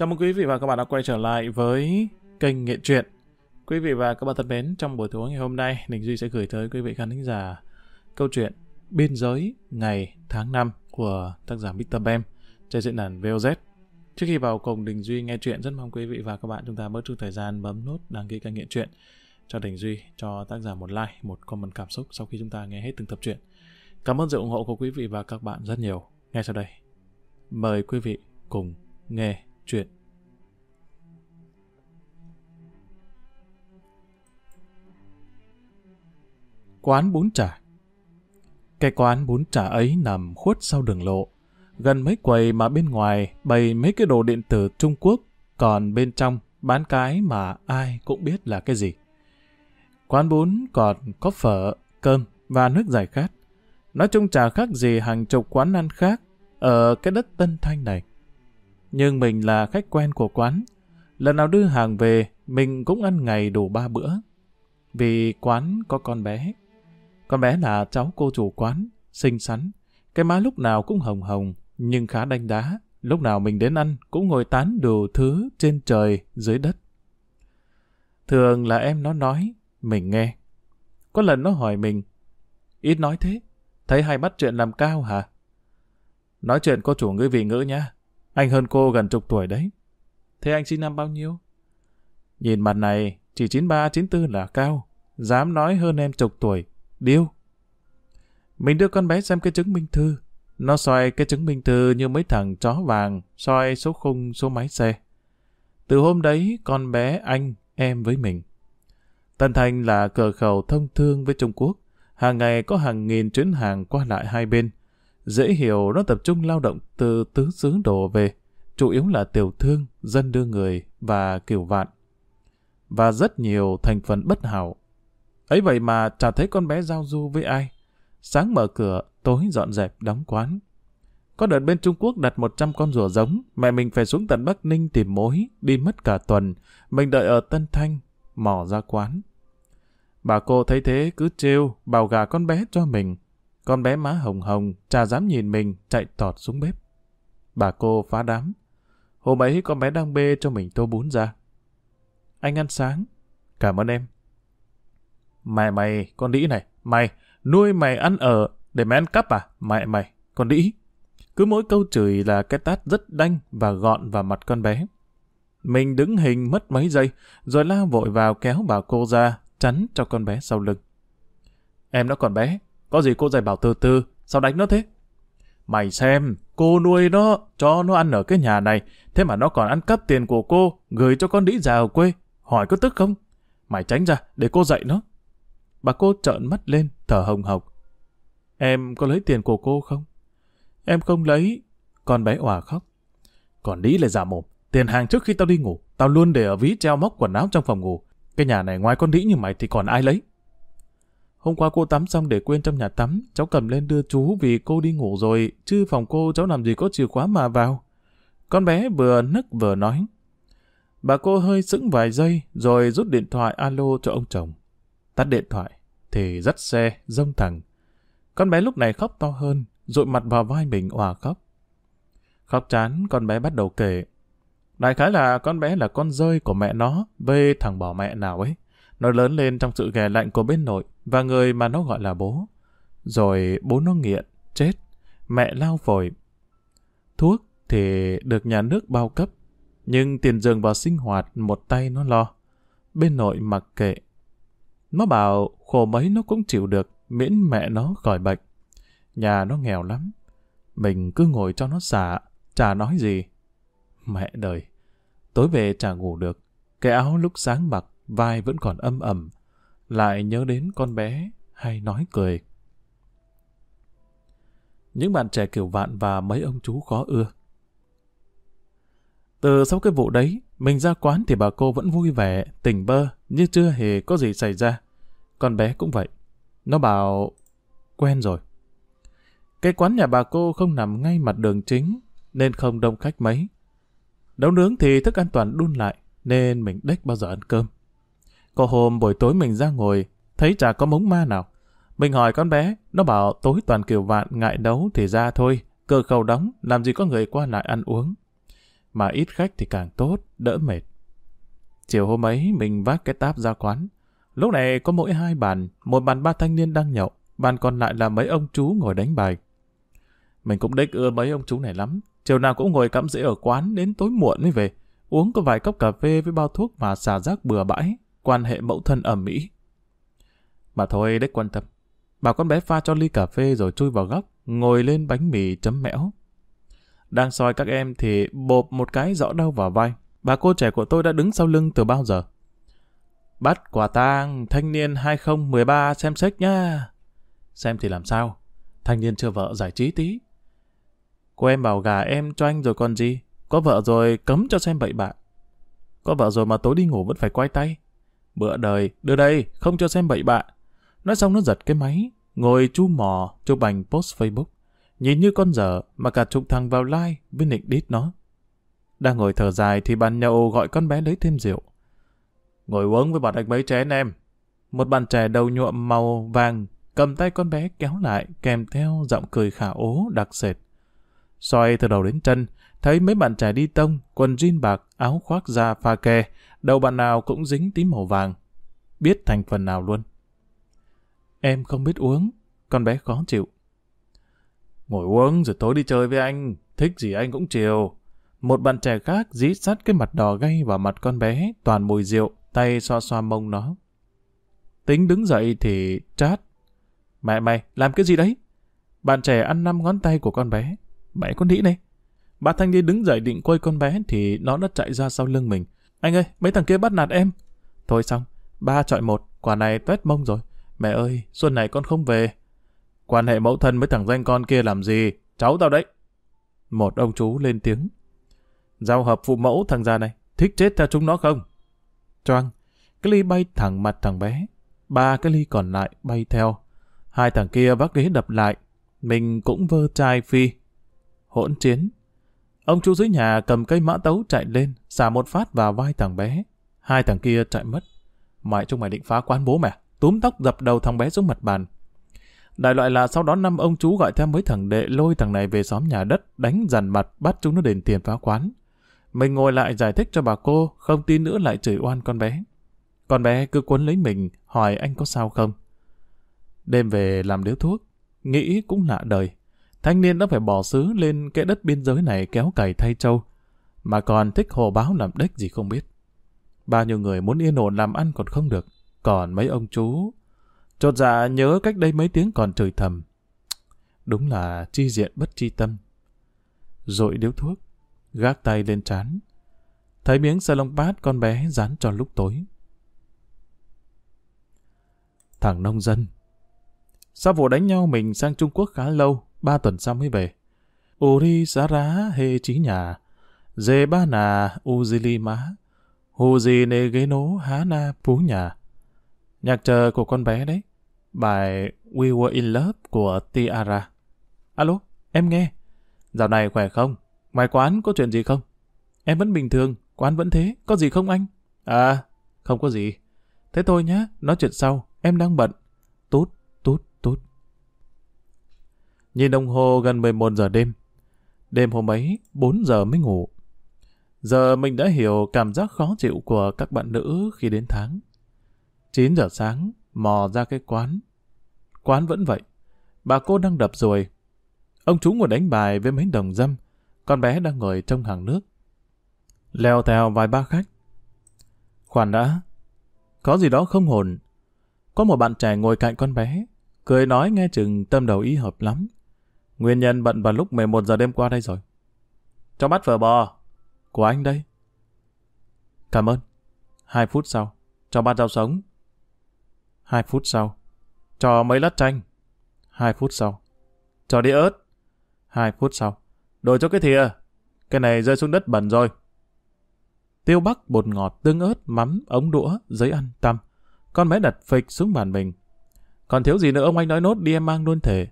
Chào mừng quý vị và các bạn đã quay trở lại với kênh Nghệ truyện. Quý vị và các bạn thân mến, trong buổi tối ngày hôm nay, Đình Duy sẽ gửi tới quý vị khán thính giả câu chuyện Biên giới ngày tháng 5 của tác giả Mr. Bem trên diễn đàn VOZ. Trước khi vào cùng Đình Duy nghe chuyện, rất mong quý vị và các bạn chúng ta bớt chút thời gian bấm nút đăng ký kênh Nghệ truyện cho Đình Duy, cho tác giả một like, một comment cảm xúc sau khi chúng ta nghe hết từng tập truyện. Cảm ơn sự ủng hộ của quý vị và các bạn rất nhiều. Ngay sau đây, mời quý vị cùng nghe chuyện. Quán bún chả Cái quán bún chả ấy nằm khuất sau đường lộ, gần mấy quầy mà bên ngoài bày mấy cái đồ điện tử Trung Quốc, còn bên trong bán cái mà ai cũng biết là cái gì. Quán bún còn có phở, cơm và nước giải khát. Nói chung chả khác gì hàng chục quán ăn khác ở cái đất Tân Thanh này. Nhưng mình là khách quen của quán. Lần nào đưa hàng về, mình cũng ăn ngày đủ ba bữa. Vì quán có con bé. Con bé là cháu cô chủ quán, xinh xắn. Cái má lúc nào cũng hồng hồng, nhưng khá đanh đá. Lúc nào mình đến ăn cũng ngồi tán đủ thứ trên trời, dưới đất. Thường là em nó nói, mình nghe. Có lần nó hỏi mình, ít nói thế, thấy hay bắt chuyện làm cao hả? Nói chuyện cô chủ ngữ vị ngữ nha. Anh hơn cô gần chục tuổi đấy. Thế anh sinh năm bao nhiêu? Nhìn mặt này, chỉ 93, 94 là cao. Dám nói hơn em chục tuổi. Điêu. Mình đưa con bé xem cái chứng minh thư. Nó soi cái chứng minh thư như mấy thằng chó vàng, soi số khung, số máy xe. Từ hôm đấy, con bé anh, em với mình. Tân Thành là cửa khẩu thông thương với Trung Quốc. Hàng ngày có hàng nghìn chuyến hàng qua lại hai bên. Dễ hiểu nó tập trung lao động từ tứ xứ đổ về, chủ yếu là tiểu thương, dân đưa người và kiểu vạn. Và rất nhiều thành phần bất hảo. Ấy vậy mà chả thấy con bé giao du với ai. Sáng mở cửa, tối dọn dẹp, đóng quán. Có đợt bên Trung Quốc đặt 100 con rùa giống, mẹ mình phải xuống tận Bắc Ninh tìm mối, đi mất cả tuần. Mình đợi ở Tân Thanh, mò ra quán. Bà cô thấy thế cứ trêu, bào gà con bé cho mình. Con bé má hồng hồng, chả dám nhìn mình, chạy tọt xuống bếp. Bà cô phá đám. Hôm ấy con bé đang bê cho mình tô bún ra. Anh ăn sáng. Cảm ơn em. Mẹ mày, con đĩ này, mày, nuôi mày ăn ở, để mày ăn cắp à? Mẹ mày, con đĩ. Cứ mỗi câu chửi là cái tát rất đanh và gọn vào mặt con bé. Mình đứng hình mất mấy giây, rồi lao vội vào kéo bà cô ra, chắn cho con bé sau lưng. Em đã còn bé, có gì cô dạy bảo từ từ, sao đánh nó thế? Mày xem, cô nuôi nó, cho nó ăn ở cái nhà này, thế mà nó còn ăn cắp tiền của cô, gửi cho con đĩ già ở quê. Hỏi có tức không? Mày tránh ra, để cô dạy nó. Bà cô trợn mắt lên, thở hồng hộc. Em có lấy tiền của cô không? Em không lấy. Con bé òa khóc. Còn đĩ lại giả mồm. Tiền hàng trước khi tao đi ngủ, tao luôn để ở ví treo móc quần áo trong phòng ngủ. Cái nhà này ngoài con đĩ như mày thì còn ai lấy? Hôm qua cô tắm xong để quên trong nhà tắm, cháu cầm lên đưa chú vì cô đi ngủ rồi, chứ phòng cô cháu làm gì có chìa khóa mà vào. Con bé vừa nức vừa nói. Bà cô hơi sững vài giây rồi rút điện thoại alo cho ông chồng. Tắt điện thoại, thì dắt xe, rông thẳng. Con bé lúc này khóc to hơn, rụi mặt vào vai mình òa khóc. Khóc chán, con bé bắt đầu kể. Đại khái là con bé là con rơi của mẹ nó, về thằng bỏ mẹ nào ấy. Nó lớn lên trong sự ghẻ lạnh của bên nội và người mà nó gọi là bố. Rồi bố nó nghiện, chết. Mẹ lao phổi. Thuốc thì được nhà nước bao cấp. Nhưng tiền dường vào sinh hoạt một tay nó lo. Bên nội mặc kệ. Nó bảo khổ mấy nó cũng chịu được miễn mẹ nó khỏi bệnh. Nhà nó nghèo lắm. Mình cứ ngồi cho nó xả, chả nói gì. Mẹ đời. Tối về chả ngủ được. Cái áo lúc sáng mặc vai vẫn còn âm ẩm, lại nhớ đến con bé hay nói cười. Những bạn trẻ kiểu vạn và mấy ông chú khó ưa. Từ sau cái vụ đấy, mình ra quán thì bà cô vẫn vui vẻ, tỉnh bơ, như chưa hề có gì xảy ra. Con bé cũng vậy. Nó bảo quen rồi. Cái quán nhà bà cô không nằm ngay mặt đường chính, nên không đông khách mấy. Nấu nướng thì thức ăn toàn đun lại, nên mình đếch bao giờ ăn cơm. Có hôm buổi tối mình ra ngồi, thấy chả có mống ma nào. Mình hỏi con bé, nó bảo tối toàn kiểu vạn ngại đấu thì ra thôi, cơ khẩu đóng, làm gì có người qua lại ăn uống. mà ít khách thì càng tốt, đỡ mệt. Chiều hôm ấy mình vác cái táp ra quán. Lúc này có mỗi hai bàn, một bàn ba thanh niên đang nhậu, bàn còn lại là mấy ông chú ngồi đánh bài. Mình cũng đếch ưa mấy ông chú này lắm, chiều nào cũng ngồi cắm rễ ở quán đến tối muộn mới về, uống có vài cốc cà phê với bao thuốc mà xả rác bừa bãi, quan hệ mẫu thân ẩm mỹ. Mà thôi đếch quan tâm. Bảo con bé pha cho ly cà phê rồi chui vào góc, ngồi lên bánh mì chấm mẽo. Đang soi các em thì bộp một cái rõ đau vào vai. Bà cô trẻ của tôi đã đứng sau lưng từ bao giờ. Bắt quả tang thanh niên 2013 xem sách nha. Xem thì làm sao? Thanh niên chưa vợ giải trí tí. Cô em bảo gà em cho anh rồi còn gì? Có vợ rồi cấm cho xem bậy bạ. Có vợ rồi mà tối đi ngủ vẫn phải quay tay. Bữa đời, đưa đây, không cho xem bậy bạ. Nói xong nó giật cái máy, ngồi chu mò, chụp ảnh post Facebook. Nhìn như con dở mà cả chục thằng vào like với nịnh đít nó. Đang ngồi thở dài thì bàn nhậu gọi con bé lấy thêm rượu. Ngồi uống với bọn anh mấy chén em. Một bàn trẻ đầu nhuộm màu vàng cầm tay con bé kéo lại kèm theo giọng cười khả ố đặc sệt. Xoay từ đầu đến chân, thấy mấy bạn trẻ đi tông, quần jean bạc, áo khoác da pha kè, đầu bạn nào cũng dính tím màu vàng. Biết thành phần nào luôn. Em không biết uống, con bé khó chịu. Ngồi uống rồi tối đi chơi với anh, thích gì anh cũng chiều. Một bạn trẻ khác dí sát cái mặt đỏ gay vào mặt con bé, toàn mùi rượu, tay xoa xoa mông nó. Tính đứng dậy thì chát. Mẹ mày, làm cái gì đấy? Bạn trẻ ăn năm ngón tay của con bé. Mẹ con đĩ này. Bà Thanh đi đứng dậy định quay con bé thì nó đã chạy ra sau lưng mình. Anh ơi, mấy thằng kia bắt nạt em. Thôi xong, ba chọi một, quả này tuét mông rồi. Mẹ ơi, xuân này con không về. Quan hệ mẫu thân với thằng danh con kia làm gì? Cháu tao đấy. Một ông chú lên tiếng. Giao hợp phụ mẫu thằng già này, thích chết theo chúng nó không? Choang, cái ly bay thẳng mặt thằng bé. Ba cái ly còn lại bay theo. Hai thằng kia vác ghế đập lại. Mình cũng vơ chai phi. Hỗn chiến. Ông chú dưới nhà cầm cây mã tấu chạy lên, xả một phát vào vai thằng bé. Hai thằng kia chạy mất. Mày chúng mày định phá quán bố mẹ à? túm tóc dập đầu thằng bé xuống mặt bàn. Đại loại là sau đó năm ông chú gọi theo mấy thằng đệ lôi thằng này về xóm nhà đất, đánh dằn mặt, bắt chúng nó đền tiền phá quán. Mình ngồi lại giải thích cho bà cô, không tin nữa lại chửi oan con bé. Con bé cứ cuốn lấy mình, hỏi anh có sao không. Đêm về làm điếu thuốc, nghĩ cũng lạ đời. Thanh niên đã phải bỏ xứ lên cái đất biên giới này kéo cày thay trâu, mà còn thích hồ báo làm đếch gì không biết. Bao nhiêu người muốn yên ổn làm ăn còn không được. Còn mấy ông chú, chột dạ nhớ cách đây mấy tiếng còn trời thầm. Đúng là chi diện bất chi tâm. Rồi điếu thuốc, gác tay lên trán. Thấy miếng salon bát con bé dán cho lúc tối. Thằng nông dân. Sau vụ đánh nhau mình sang Trung Quốc khá lâu, ba tuần sau mới về. Uri Sara hê trí nhà. Dê ba nà Uzili má. Hù gì nê ghế nố há na phú nhà. Nhạc chờ của con bé đấy. Bài We Were In Love của Tiara. Alo, em nghe. Dạo này khỏe không? Ngoài quán có chuyện gì không? Em vẫn bình thường, quán vẫn thế, có gì không anh? À, không có gì. Thế thôi nhá, nói chuyện sau, em đang bận. Nhìn đồng hồ gần 11 giờ đêm. Đêm hôm ấy, 4 giờ mới ngủ. Giờ mình đã hiểu cảm giác khó chịu của các bạn nữ khi đến tháng. 9 giờ sáng, mò ra cái quán. Quán vẫn vậy. Bà cô đang đập rồi. Ông chú ngồi đánh bài với mấy đồng dâm. Con bé đang ngồi trong hàng nước. Leo theo vài ba khách. Khoan đã. Có gì đó không hồn. Có một bạn trẻ ngồi cạnh con bé. Cười nói nghe chừng tâm đầu ý hợp lắm. Nguyên nhân bận vào lúc 11 giờ đêm qua đây rồi. Cho bắt phở bò. Của anh đây. Cảm ơn. Hai phút sau. Cho bát rau sống. Hai phút sau. Cho mấy lát chanh. Hai phút sau. Cho đĩa ớt. Hai phút sau. Đổi cho cái thìa. Cái này rơi xuống đất bẩn rồi. Tiêu bắc, bột ngọt, tương ớt, mắm, ống đũa, giấy ăn, tăm. Con bé đặt phịch xuống bàn mình. Còn thiếu gì nữa ông anh nói nốt đi em mang luôn thể.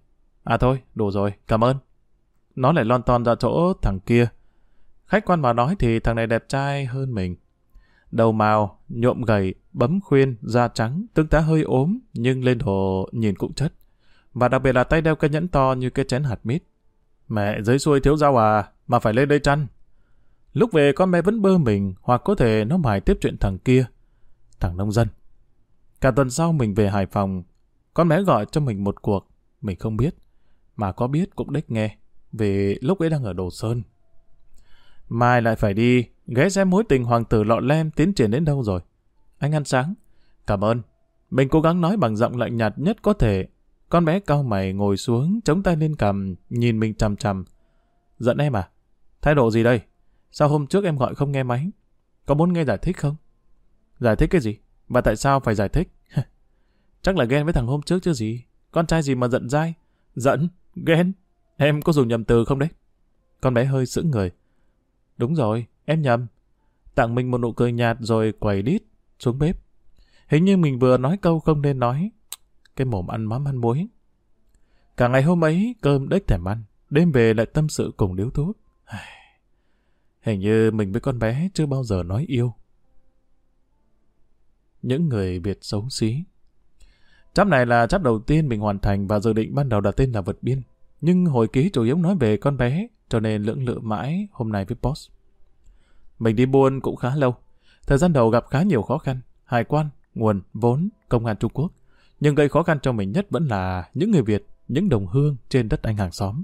À thôi, đủ rồi, cảm ơn. Nó lại lon ton ra chỗ thằng kia. Khách quan mà nói thì thằng này đẹp trai hơn mình. Đầu màu, nhộm gầy, bấm khuyên, da trắng, tướng tá hơi ốm, nhưng lên hồ nhìn cũng chất. Và đặc biệt là tay đeo cái nhẫn to như cái chén hạt mít. Mẹ dưới xuôi thiếu rau à, mà phải lên đây chăn. Lúc về con bé vẫn bơ mình, hoặc có thể nó mải tiếp chuyện thằng kia, thằng nông dân. Cả tuần sau mình về Hải Phòng, con bé gọi cho mình một cuộc, mình không biết, mà có biết cũng đếch nghe, vì lúc ấy đang ở Đồ Sơn. Mai lại phải đi, ghé xem mối tình hoàng tử lọ lem tiến triển đến đâu rồi. Anh ăn sáng. Cảm ơn. Mình cố gắng nói bằng giọng lạnh nhạt nhất có thể. Con bé cao mày ngồi xuống, chống tay lên cầm, nhìn mình chằm chằm. Giận em à? Thái độ gì đây? Sao hôm trước em gọi không nghe máy? Có muốn nghe giải thích không? Giải thích cái gì? Và tại sao phải giải thích? Chắc là ghen với thằng hôm trước chứ gì? Con trai gì mà giận dai? Giận? Ghen? Em có dùng nhầm từ không đấy? Con bé hơi sững người. Đúng rồi, em nhầm. Tặng mình một nụ cười nhạt rồi quầy đít xuống bếp. Hình như mình vừa nói câu không nên nói. Cái mồm ăn mắm ăn muối. Cả ngày hôm ấy, cơm đếch thèm ăn. Đêm về lại tâm sự cùng điếu thuốc. Hình như mình với con bé chưa bao giờ nói yêu. Những người Việt xấu xí. Chắp này là chắp đầu tiên mình hoàn thành và dự định ban đầu đặt tên là vượt Biên. Nhưng hồi ký chủ yếu nói về con bé, cho nên lưỡng lự mãi hôm nay với boss. Mình đi buôn cũng khá lâu. Thời gian đầu gặp khá nhiều khó khăn. Hải quan, nguồn, vốn, công an Trung Quốc. Nhưng gây khó khăn cho mình nhất vẫn là những người Việt, những đồng hương trên đất anh hàng xóm.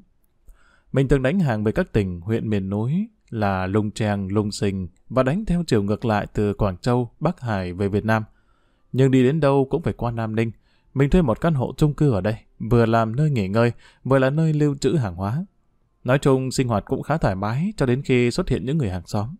Mình từng đánh hàng với các tỉnh, huyện miền núi là Lùng Tràng, Lùng Sình và đánh theo chiều ngược lại từ Quảng Châu, Bắc Hải về Việt Nam. Nhưng đi đến đâu cũng phải qua Nam Ninh. Mình thuê một căn hộ chung cư ở đây, vừa làm nơi nghỉ ngơi, vừa là nơi lưu trữ hàng hóa. Nói chung, sinh hoạt cũng khá thoải mái cho đến khi xuất hiện những người hàng xóm.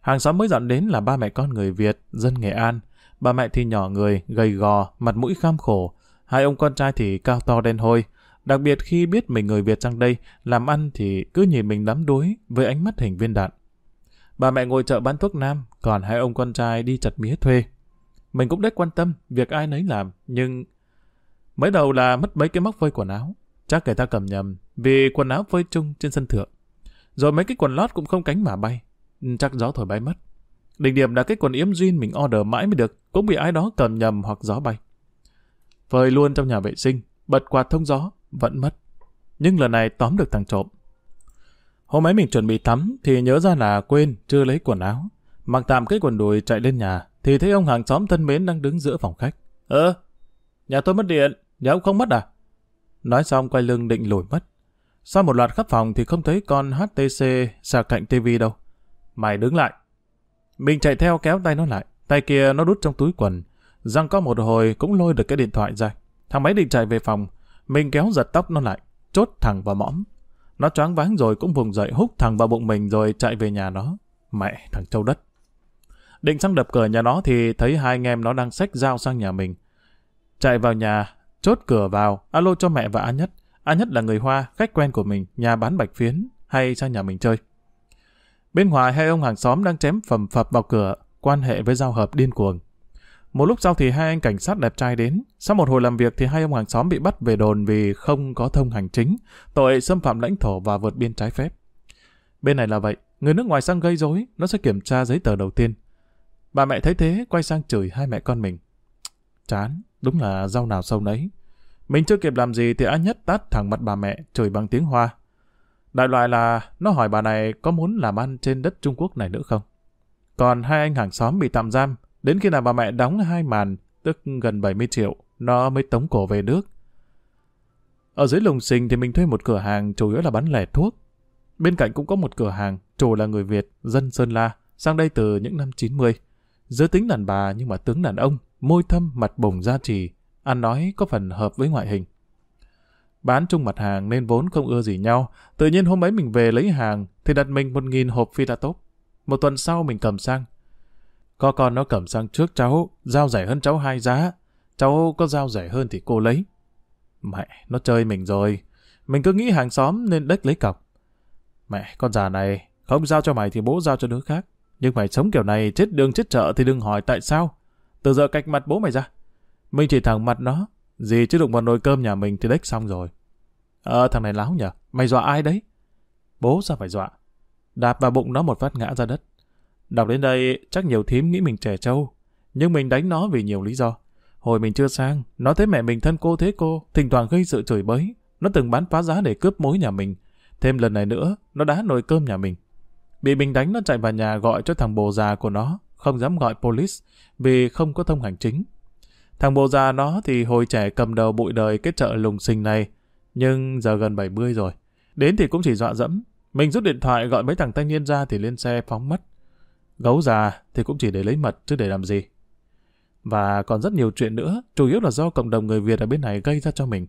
Hàng xóm mới dọn đến là ba mẹ con người Việt, dân Nghệ An. Bà mẹ thì nhỏ người, gầy gò, mặt mũi kham khổ. Hai ông con trai thì cao to đen hôi. Đặc biệt khi biết mình người Việt sang đây, làm ăn thì cứ nhìn mình đắm đuối với ánh mắt hình viên đạn. Bà mẹ ngồi chợ bán thuốc nam, còn hai ông con trai đi chặt mía thuê. Mình cũng đếch quan tâm việc ai nấy làm, nhưng mới đầu là mất mấy cái móc phơi quần áo. Chắc người ta cầm nhầm, vì quần áo phơi chung trên sân thượng. Rồi mấy cái quần lót cũng không cánh mà bay. Chắc gió thổi bay mất. Đỉnh điểm là cái quần yếm jean mình order mãi mới được, cũng bị ai đó cầm nhầm hoặc gió bay. Phơi luôn trong nhà vệ sinh, bật quạt thông gió, vẫn mất. Nhưng lần này tóm được thằng trộm. Hôm ấy mình chuẩn bị tắm thì nhớ ra là quên chưa lấy quần áo. Mặc tạm cái quần đùi chạy lên nhà thì thấy ông hàng xóm thân mến đang đứng giữa phòng khách. Ơ, nhà tôi mất điện, nhà ông không mất à? Nói xong quay lưng định lùi mất. Sau một loạt khắp phòng thì không thấy con HTC sạc cạnh tivi đâu. Mày đứng lại. Mình chạy theo kéo tay nó lại. Tay kia nó đút trong túi quần. Răng có một hồi cũng lôi được cái điện thoại ra. Thằng máy định chạy về phòng. Mình kéo giật tóc nó lại. Chốt thẳng vào mõm. Nó choáng váng rồi cũng vùng dậy hút thẳng vào bụng mình rồi chạy về nhà nó. Mẹ, thằng châu đất. Định sang đập cửa nhà nó thì thấy hai anh em nó đang xách dao sang nhà mình. Chạy vào nhà, chốt cửa vào, alo cho mẹ và A Nhất. A Nhất là người Hoa, khách quen của mình, nhà bán bạch phiến, hay sang nhà mình chơi. Bên ngoài hai ông hàng xóm đang chém phẩm phập vào cửa, quan hệ với giao hợp điên cuồng. Một lúc sau thì hai anh cảnh sát đẹp trai đến. Sau một hồi làm việc thì hai ông hàng xóm bị bắt về đồn vì không có thông hành chính, tội xâm phạm lãnh thổ và vượt biên trái phép. Bên này là vậy, người nước ngoài sang gây rối, nó sẽ kiểm tra giấy tờ đầu tiên. Bà mẹ thấy thế, quay sang chửi hai mẹ con mình. Chán, đúng là rau nào sâu nấy. Mình chưa kịp làm gì thì á nhất tát thẳng mặt bà mẹ, chửi bằng tiếng Hoa. Đại loại là nó hỏi bà này có muốn làm ăn trên đất Trung Quốc này nữa không. Còn hai anh hàng xóm bị tạm giam, đến khi nào bà mẹ đóng hai màn, tức gần 70 triệu, nó mới tống cổ về nước. Ở dưới lùng xình thì mình thuê một cửa hàng chủ yếu là bán lẻ thuốc. Bên cạnh cũng có một cửa hàng, chủ là người Việt, dân Sơn La, sang đây từ những năm 90. Giới tính đàn bà nhưng mà tướng đàn ông, môi thâm, mặt bùng da trì, ăn nói có phần hợp với ngoại hình. Bán chung mặt hàng nên vốn không ưa gì nhau. Tự nhiên hôm ấy mình về lấy hàng thì đặt mình một nghìn hộp phi tốt. Một tuần sau mình cầm sang. Có con nó cầm sang trước cháu, giao rẻ hơn cháu hai giá. Cháu có giao rẻ hơn thì cô lấy. Mẹ, nó chơi mình rồi. Mình cứ nghĩ hàng xóm nên đếch lấy cọc. Mẹ, con già này, không giao cho mày thì bố giao cho đứa khác. Nhưng mày sống kiểu này chết đường chết chợ thì đừng hỏi tại sao. Từ giờ cạch mặt bố mày ra. Mình chỉ thẳng mặt nó, gì chứ đụng vào nồi cơm nhà mình thì đếch xong rồi. Ờ, thằng này láo nhở, mày dọa ai đấy? Bố sao phải dọa? Đạp vào bụng nó một phát ngã ra đất. Đọc đến đây, chắc nhiều thím nghĩ mình trẻ trâu. Nhưng mình đánh nó vì nhiều lý do. Hồi mình chưa sang, nó thấy mẹ mình thân cô thế cô, thỉnh thoảng gây sự chửi bới. Nó từng bán phá giá để cướp mối nhà mình. Thêm lần này nữa, nó đá nồi cơm nhà mình. Bị mình đánh nó chạy vào nhà gọi cho thằng bồ già của nó, không dám gọi police vì không có thông hành chính. Thằng bồ già nó thì hồi trẻ cầm đầu bụi đời cái chợ lùng xình này, nhưng giờ gần 70 rồi. Đến thì cũng chỉ dọa dẫm. Mình rút điện thoại gọi mấy thằng thanh niên ra thì lên xe phóng mất. Gấu già thì cũng chỉ để lấy mật chứ để làm gì. Và còn rất nhiều chuyện nữa, chủ yếu là do cộng đồng người Việt ở bên này gây ra cho mình.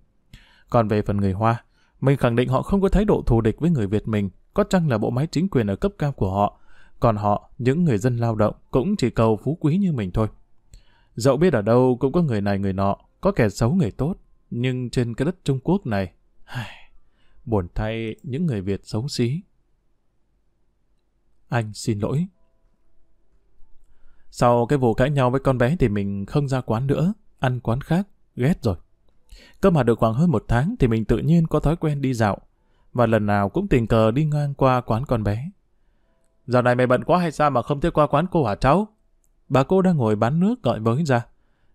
Còn về phần người Hoa, mình khẳng định họ không có thái độ thù địch với người Việt mình, có chăng là bộ máy chính quyền ở cấp cao của họ. Còn họ, những người dân lao động, cũng chỉ cầu phú quý như mình thôi. Dẫu biết ở đâu cũng có người này người nọ, có kẻ xấu người tốt, nhưng trên cái đất Trung Quốc này, buồn thay những người Việt xấu xí. Anh xin lỗi. Sau cái vụ cãi nhau với con bé thì mình không ra quán nữa, ăn quán khác, ghét rồi. Cơ mà được khoảng hơn một tháng thì mình tự nhiên có thói quen đi dạo, và lần nào cũng tình cờ đi ngang qua quán con bé. Giờ này mày bận quá hay sao mà không thể qua quán cô hả cháu? Bà cô đang ngồi bán nước gọi với ra.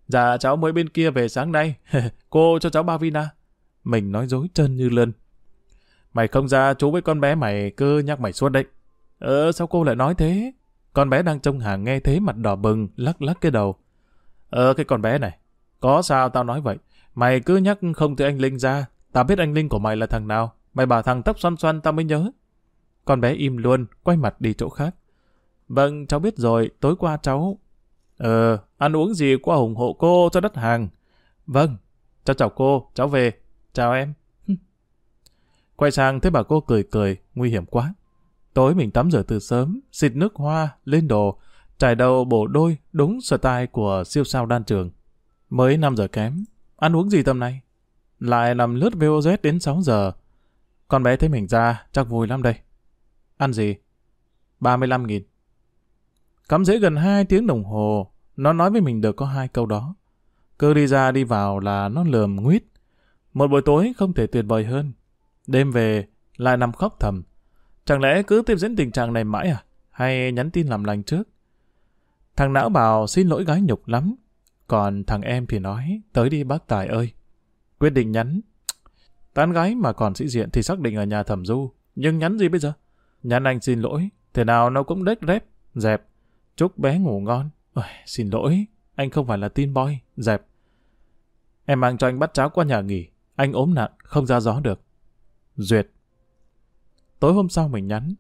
Dạ cháu mới bên kia về sáng nay, cô cho cháu ba vina. Mình nói dối chân như lân. Mày không ra chú với con bé mày cứ nhắc mày suốt đấy. Ờ sao cô lại nói thế? Con bé đang trông hàng nghe thế mặt đỏ bừng, lắc lắc cái đầu. Ờ cái con bé này, có sao tao nói vậy? Mày cứ nhắc không thấy anh Linh ra, tao biết anh Linh của mày là thằng nào. Mày bảo thằng tóc xoăn xoăn tao mới nhớ. Con bé im luôn, quay mặt đi chỗ khác. Vâng, cháu biết rồi, tối qua cháu... Ờ, ăn uống gì qua ủng hộ cô cho đất hàng. Vâng, cháu chào cô, cháu về. Chào em. Quay sang thấy bà cô cười cười, nguy hiểm quá. Tối mình tắm rửa từ sớm, xịt nước hoa, lên đồ, trải đầu bổ đôi, đúng style của siêu sao đan trường. Mới 5 giờ kém, ăn uống gì tầm này? Lại nằm lướt VOZ đến 6 giờ. Con bé thấy mình ra, chắc vui lắm đây. Ăn gì? 35 nghìn. Cắm dễ gần 2 tiếng đồng hồ, nó nói với mình được có hai câu đó. Cứ đi ra đi vào là nó lườm nguyết. Một buổi tối không thể tuyệt vời hơn. Đêm về, lại nằm khóc thầm. Chẳng lẽ cứ tiếp diễn tình trạng này mãi à? Hay nhắn tin làm lành trước? Thằng não bảo xin lỗi gái nhục lắm. Còn thằng em thì nói, tới đi bác Tài ơi. Quyết định nhắn. Tán gái mà còn sĩ diện thì xác định ở nhà thẩm du. Nhưng nhắn gì bây giờ? Nhắn anh xin lỗi. Thế nào nó cũng đếch rép, dẹp. Chúc bé ngủ ngon. Ôi, xin lỗi, anh không phải là tin boy, dẹp. Em mang cho anh bắt cháo qua nhà nghỉ. Anh ốm nặng, không ra gió được. Duyệt. Tối hôm sau mình nhắn.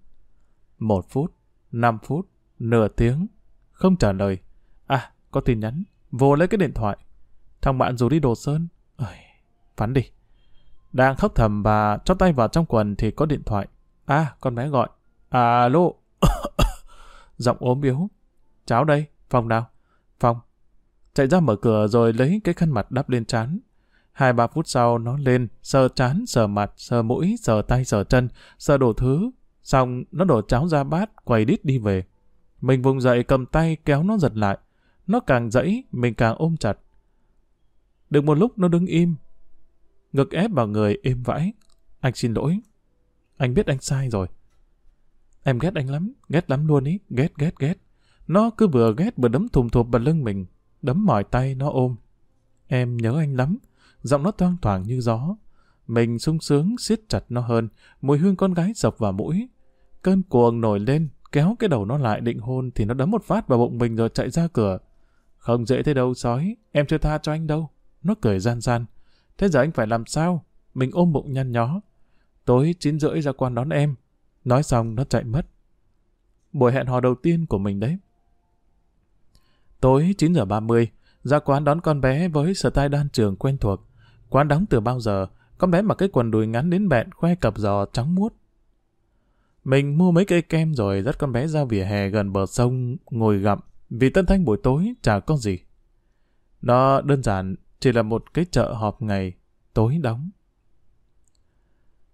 Một phút, năm phút, nửa tiếng. Không trả lời. À, có tin nhắn. Vô lấy cái điện thoại. Thằng bạn rủ đi đồ sơn. Ơi, phán đi. Đang khóc thầm và cho tay vào trong quần thì có điện thoại. À, con bé gọi. À, alo. Giọng ốm yếu. Cháu đây, phòng nào? Phòng. Chạy ra mở cửa rồi lấy cái khăn mặt đắp lên trán. Hai ba phút sau nó lên, sờ trán, sờ mặt, sờ mũi, sờ tay, sờ chân, sờ đồ thứ. Xong nó đổ cháo ra bát, quay đít đi về. Mình vùng dậy cầm tay kéo nó giật lại. Nó càng dẫy, mình càng ôm chặt. Được một lúc nó đứng im. Ngực ép vào người êm vãi. Anh xin lỗi. Anh biết anh sai rồi. Em ghét anh lắm, ghét lắm luôn ý, ghét ghét ghét. Nó cứ vừa ghét vừa đấm thùm thụp vào lưng mình, đấm mỏi tay nó ôm. Em nhớ anh lắm, giọng nó toang thoảng như gió. Mình sung sướng siết chặt nó hơn, mùi hương con gái dọc vào mũi. Cơn cuồng nổi lên, kéo cái đầu nó lại định hôn thì nó đấm một phát vào bụng mình rồi chạy ra cửa. Không dễ thế đâu sói, em chưa tha cho anh đâu. Nó cười gian gian. Thế giờ anh phải làm sao? Mình ôm bụng nhăn nhó. Tối chín rưỡi ra quan đón em. Nói xong nó chạy mất. Buổi hẹn hò đầu tiên của mình đấy. Tối 9 giờ 30, ra quán đón con bé với style đan trường quen thuộc. Quán đóng từ bao giờ, con bé mặc cái quần đùi ngắn đến bẹn khoe cặp giò trắng muốt. Mình mua mấy cây kem rồi dắt con bé ra vỉa hè gần bờ sông ngồi gặm vì tân thanh buổi tối chả có gì. Nó đơn giản chỉ là một cái chợ họp ngày tối đóng.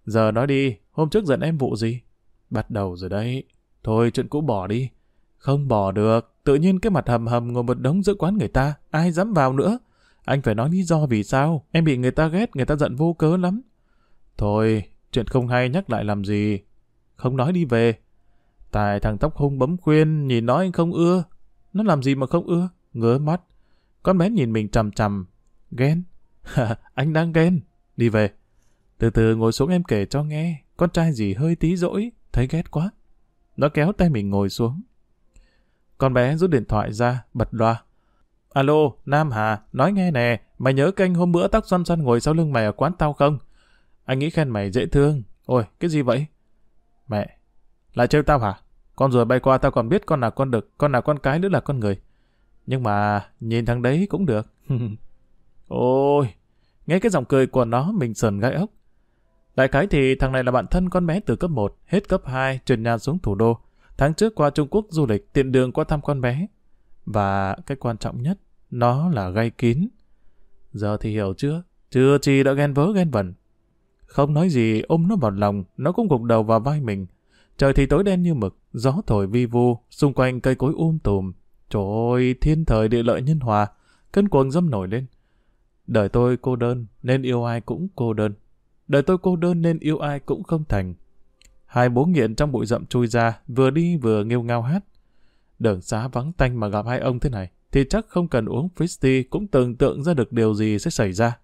Giờ nói đi, hôm trước giận em vụ gì? Bắt đầu rồi đấy. Thôi chuyện cũ bỏ đi. Không bỏ được, tự nhiên cái mặt hầm hầm ngồi một đống giữa quán người ta, ai dám vào nữa. Anh phải nói lý do vì sao, em bị người ta ghét, người ta giận vô cớ lắm. Thôi, chuyện không hay nhắc lại làm gì. Không nói đi về. Tài thằng tóc hung bấm khuyên, nhìn nói anh không ưa. Nó làm gì mà không ưa? Ngớ mắt. Con bé nhìn mình chằm chằm. Ghen. anh đang ghen. Đi về. Từ từ ngồi xuống em kể cho nghe. Con trai gì hơi tí dỗi, thấy ghét quá. Nó kéo tay mình ngồi xuống. Con bé rút điện thoại ra, bật loa. Alo, Nam Hà, nói nghe nè, mày nhớ kênh hôm bữa tóc xoăn xoăn ngồi sau lưng mày ở quán tao không? Anh nghĩ khen mày dễ thương. Ôi, cái gì vậy? Mẹ, lại trêu tao hả? Con rồi bay qua tao còn biết con là con đực, con là con cái nữa là con người. Nhưng mà nhìn thằng đấy cũng được. Ôi, nghe cái giọng cười của nó mình sờn gai ốc. Đại khái thì thằng này là bạn thân con bé từ cấp 1, hết cấp 2, chuyển nhà xuống thủ đô. Tháng trước qua Trung Quốc du lịch, tiện đường qua thăm con bé. Và cái quan trọng nhất, nó là gây kín. Giờ thì hiểu chưa? Chưa chi đã ghen vớ ghen vẩn. Không nói gì, ôm nó vào lòng, nó cũng gục đầu vào vai mình. Trời thì tối đen như mực, gió thổi vi vu, xung quanh cây cối um tùm. Trời ơi, thiên thời địa lợi nhân hòa, cơn cuồng dâm nổi lên. Đời tôi cô đơn, nên yêu ai cũng cô đơn. Đời tôi cô đơn nên yêu ai cũng không thành. Hai bố nghiện trong bụi rậm chui ra, vừa đi vừa nghêu ngao hát. Đường xá vắng tanh mà gặp hai ông thế này, thì chắc không cần uống Fristy cũng tưởng tượng ra được điều gì sẽ xảy ra.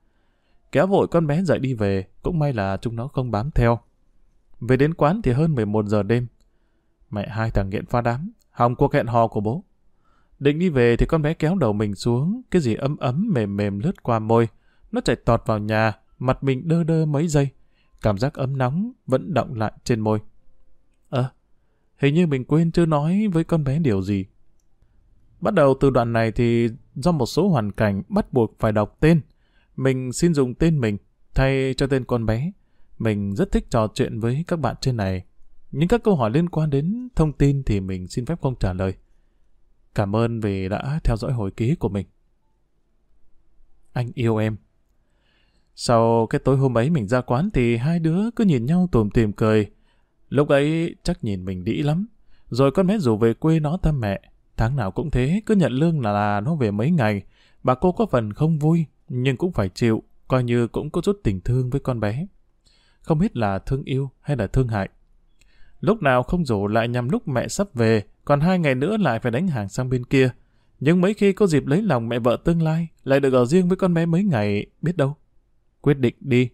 Kéo vội con bé dậy đi về, cũng may là chúng nó không bám theo. Về đến quán thì hơn 11 giờ đêm. Mẹ hai thằng nghiện pha đám, hòng cuộc hẹn hò của bố. Định đi về thì con bé kéo đầu mình xuống, cái gì ấm ấm mềm mềm lướt qua môi. Nó chạy tọt vào nhà, mặt mình đơ đơ mấy giây. Cảm giác ấm nóng vẫn động lại trên môi. Ơ, hình như mình quên chưa nói với con bé điều gì. Bắt đầu từ đoạn này thì do một số hoàn cảnh bắt buộc phải đọc tên. Mình xin dùng tên mình thay cho tên con bé. Mình rất thích trò chuyện với các bạn trên này. Những các câu hỏi liên quan đến thông tin thì mình xin phép không trả lời. Cảm ơn vì đã theo dõi hồi ký của mình. Anh yêu em. Sau cái tối hôm ấy mình ra quán thì hai đứa cứ nhìn nhau tùm tìm cười. Lúc ấy chắc nhìn mình đĩ lắm. Rồi con bé rủ về quê nó thăm mẹ. Tháng nào cũng thế, cứ nhận lương là, là nó về mấy ngày. Bà cô có phần không vui, nhưng cũng phải chịu, coi như cũng có chút tình thương với con bé. Không biết là thương yêu hay là thương hại. Lúc nào không rủ lại nhằm lúc mẹ sắp về, còn hai ngày nữa lại phải đánh hàng sang bên kia. Nhưng mấy khi có dịp lấy lòng mẹ vợ tương lai, lại được ở riêng với con bé mấy ngày, biết đâu. Quyết định đi.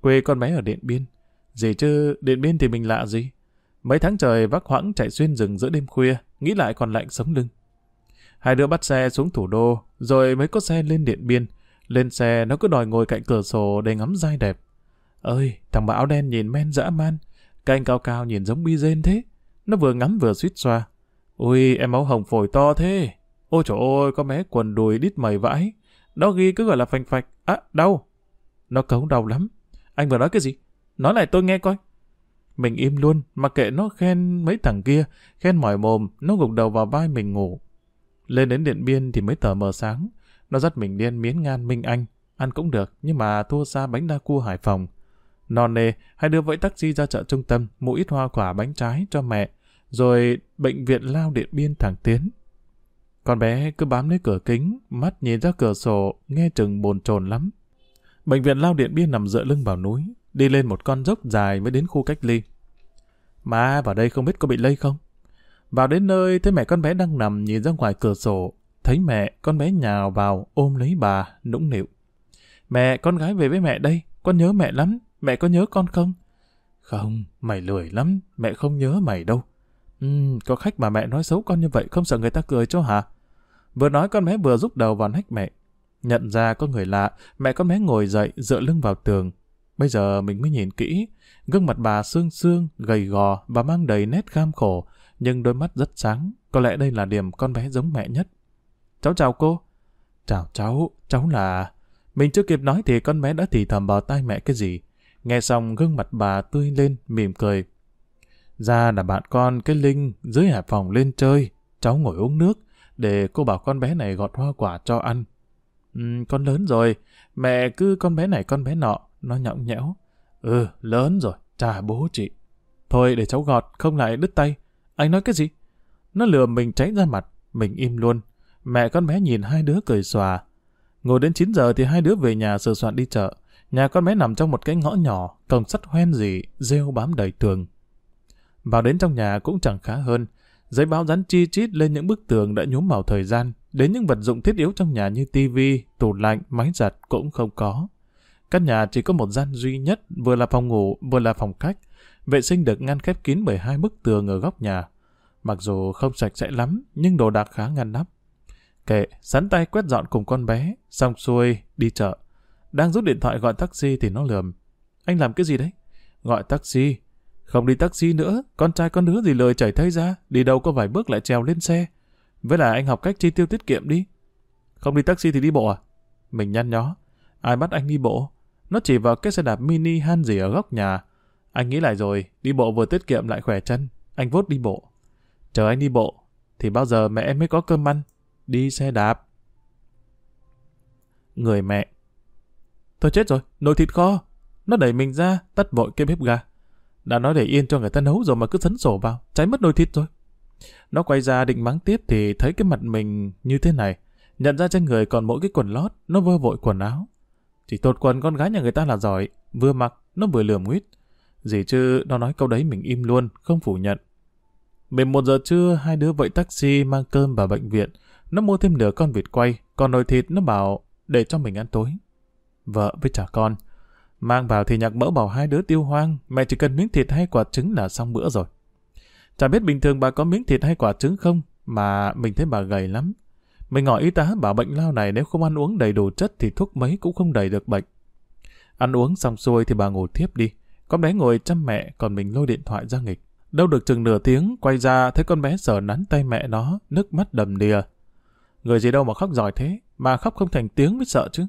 Quê con bé ở Điện Biên. Gì chứ, Điện Biên thì mình lạ gì. Mấy tháng trời vác hoãng chạy xuyên rừng giữa đêm khuya, nghĩ lại còn lạnh sống lưng. Hai đứa bắt xe xuống thủ đô, rồi mới có xe lên Điện Biên. Lên xe nó cứ đòi ngồi cạnh cửa sổ để ngắm dai đẹp. Ơi, thằng bà áo đen nhìn men dã man. Cái cao cao nhìn giống bi dên thế. Nó vừa ngắm vừa suýt xoa. Ui, em máu hồng phổi to thế. Ôi trời ơi, có bé quần đùi đít mày vãi. Đó ghi cứ gọi là phanh phạch. À, đau. Nó cống đau lắm. Anh vừa nói cái gì? Nói lại tôi nghe coi. Mình im luôn, mà kệ nó khen mấy thằng kia, khen mỏi mồm, nó gục đầu vào vai mình ngủ. Lên đến Điện Biên thì mới tờ mờ sáng. Nó dắt mình đi ăn miến ngan Minh Anh. Ăn cũng được, nhưng mà thua xa bánh đa cua Hải Phòng. Non nề, hai đứa vẫy taxi ra chợ trung tâm, mua ít hoa quả bánh trái cho mẹ, rồi bệnh viện lao Điện Biên thẳng tiến. Con bé cứ bám lấy cửa kính, mắt nhìn ra cửa sổ, nghe chừng bồn chồn lắm. Bệnh viện lao Điện Biên nằm dựa lưng vào núi, đi lên một con dốc dài mới đến khu cách ly. má vào đây không biết có bị lây không? Vào đến nơi thấy mẹ con bé đang nằm nhìn ra ngoài cửa sổ, thấy mẹ, con bé nhào vào ôm lấy bà, nũng nịu. Mẹ, con gái về với mẹ đây, con nhớ mẹ lắm, mẹ có nhớ con không? Không, mày lười lắm, mẹ không nhớ mày đâu. Ừ, có khách mà mẹ nói xấu con như vậy không sợ người ta cười cho hả? Vừa nói con bé vừa rút đầu vào nách mẹ. Nhận ra có người lạ, mẹ con bé ngồi dậy, dựa lưng vào tường. Bây giờ mình mới nhìn kỹ, gương mặt bà xương xương, gầy gò và mang đầy nét kham khổ, nhưng đôi mắt rất sáng. Có lẽ đây là điểm con bé giống mẹ nhất. Cháu chào cô. Chào cháu, cháu là... Mình chưa kịp nói thì con bé đã thì thầm vào tai mẹ cái gì. Nghe xong gương mặt bà tươi lên, mỉm cười. Ra là bạn con cái Linh dưới Hải Phòng lên chơi. Cháu ngồi uống nước để cô bảo con bé này gọt hoa quả cho ăn. Ừ, con lớn rồi, mẹ cứ con bé này con bé nọ, nó nhõng nhẽo. Ừ, lớn rồi, trả bố chị. Thôi để cháu gọt, không lại đứt tay. Anh nói cái gì? Nó lừa mình tránh ra mặt, mình im luôn. Mẹ con bé nhìn hai đứa cười xòa. Ngồi đến 9 giờ thì hai đứa về nhà sửa soạn đi chợ. Nhà con bé nằm trong một cái ngõ nhỏ, cổng sắt hoen gì, rêu bám đầy tường. Vào đến trong nhà cũng chẳng khá hơn. Giấy báo dán chi chít lên những bức tường đã nhuốm màu thời gian, đến những vật dụng thiết yếu trong nhà như tivi, tủ lạnh, máy giặt cũng không có. Căn nhà chỉ có một gian duy nhất, vừa là phòng ngủ, vừa là phòng khách. Vệ sinh được ngăn khép kín bởi hai bức tường ở góc nhà. Mặc dù không sạch sẽ lắm, nhưng đồ đạc khá ngăn nắp. Kệ, sắn tay quét dọn cùng con bé, xong xuôi, đi chợ. Đang rút điện thoại gọi taxi thì nó lườm. Anh làm cái gì đấy? Gọi taxi. Không đi taxi nữa, con trai con đứa gì lời chảy thấy ra, đi đâu có vài bước lại trèo lên xe. Với là anh học cách chi tiêu tiết kiệm đi. Không đi taxi thì đi bộ à? Mình nhăn nhó. Ai bắt anh đi bộ? Nó chỉ vào cái xe đạp mini han gì ở góc nhà. Anh nghĩ lại rồi, đi bộ vừa tiết kiệm lại khỏe chân. Anh vốt đi bộ. Chờ anh đi bộ, thì bao giờ mẹ em mới có cơm ăn? Đi xe đạp. Người mẹ. Thôi chết rồi, nồi thịt kho. Nó đẩy mình ra, tắt vội cái bếp ga. Đã nói để yên cho người ta nấu rồi mà cứ sấn sổ vào, cháy mất nồi thịt rồi. Nó quay ra định mắng tiếp thì thấy cái mặt mình như thế này. Nhận ra trên người còn mỗi cái quần lót, nó vơ vội quần áo. Chỉ tột quần con gái nhà người ta là giỏi, vừa mặc, nó vừa lườm nguyết. Gì chứ, nó nói câu đấy mình im luôn, không phủ nhận. 11 giờ trưa, hai đứa vẫy taxi mang cơm vào bệnh viện. Nó mua thêm nửa con vịt quay, còn nồi thịt nó bảo để cho mình ăn tối. Vợ với trả con. Mang vào thì nhạc mỡ bảo hai đứa tiêu hoang, mẹ chỉ cần miếng thịt hay quả trứng là xong bữa rồi. Chả biết bình thường bà có miếng thịt hay quả trứng không, mà mình thấy bà gầy lắm. Mình hỏi y tá bảo bệnh lao này nếu không ăn uống đầy đủ chất thì thuốc mấy cũng không đầy được bệnh. Ăn uống xong xuôi thì bà ngủ tiếp đi. Con bé ngồi chăm mẹ, còn mình lôi điện thoại ra nghịch. Đâu được chừng nửa tiếng, quay ra thấy con bé sờ nắn tay mẹ nó, nước mắt đầm đìa. Người gì đâu mà khóc giỏi thế, mà khóc không thành tiếng mới sợ chứ.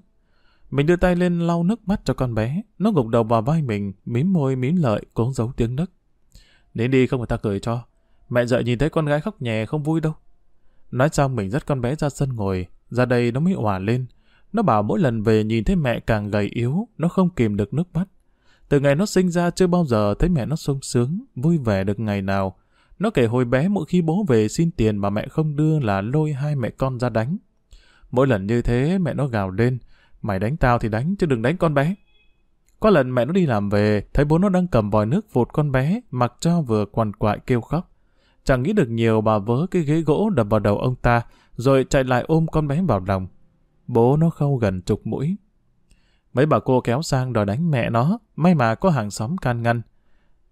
Mình đưa tay lên lau nước mắt cho con bé, nó gục đầu vào vai mình, mím môi mím lợi, cố giấu tiếng nấc. Đến đi không người ta cười cho. Mẹ dợ nhìn thấy con gái khóc nhè không vui đâu. Nói xong mình dắt con bé ra sân ngồi, ra đây nó mới òa lên. Nó bảo mỗi lần về nhìn thấy mẹ càng gầy yếu, nó không kìm được nước mắt. Từ ngày nó sinh ra chưa bao giờ thấy mẹ nó sung sướng, vui vẻ được ngày nào. Nó kể hồi bé mỗi khi bố về xin tiền mà mẹ không đưa là lôi hai mẹ con ra đánh. Mỗi lần như thế mẹ nó gào lên, mày đánh tao thì đánh chứ đừng đánh con bé. Có lần mẹ nó đi làm về, thấy bố nó đang cầm vòi nước vụt con bé, mặc cho vừa quằn quại kêu khóc. Chẳng nghĩ được nhiều bà vớ cái ghế gỗ đập vào đầu ông ta, rồi chạy lại ôm con bé vào lòng. Bố nó khâu gần chục mũi. Mấy bà cô kéo sang đòi đánh mẹ nó, may mà có hàng xóm can ngăn.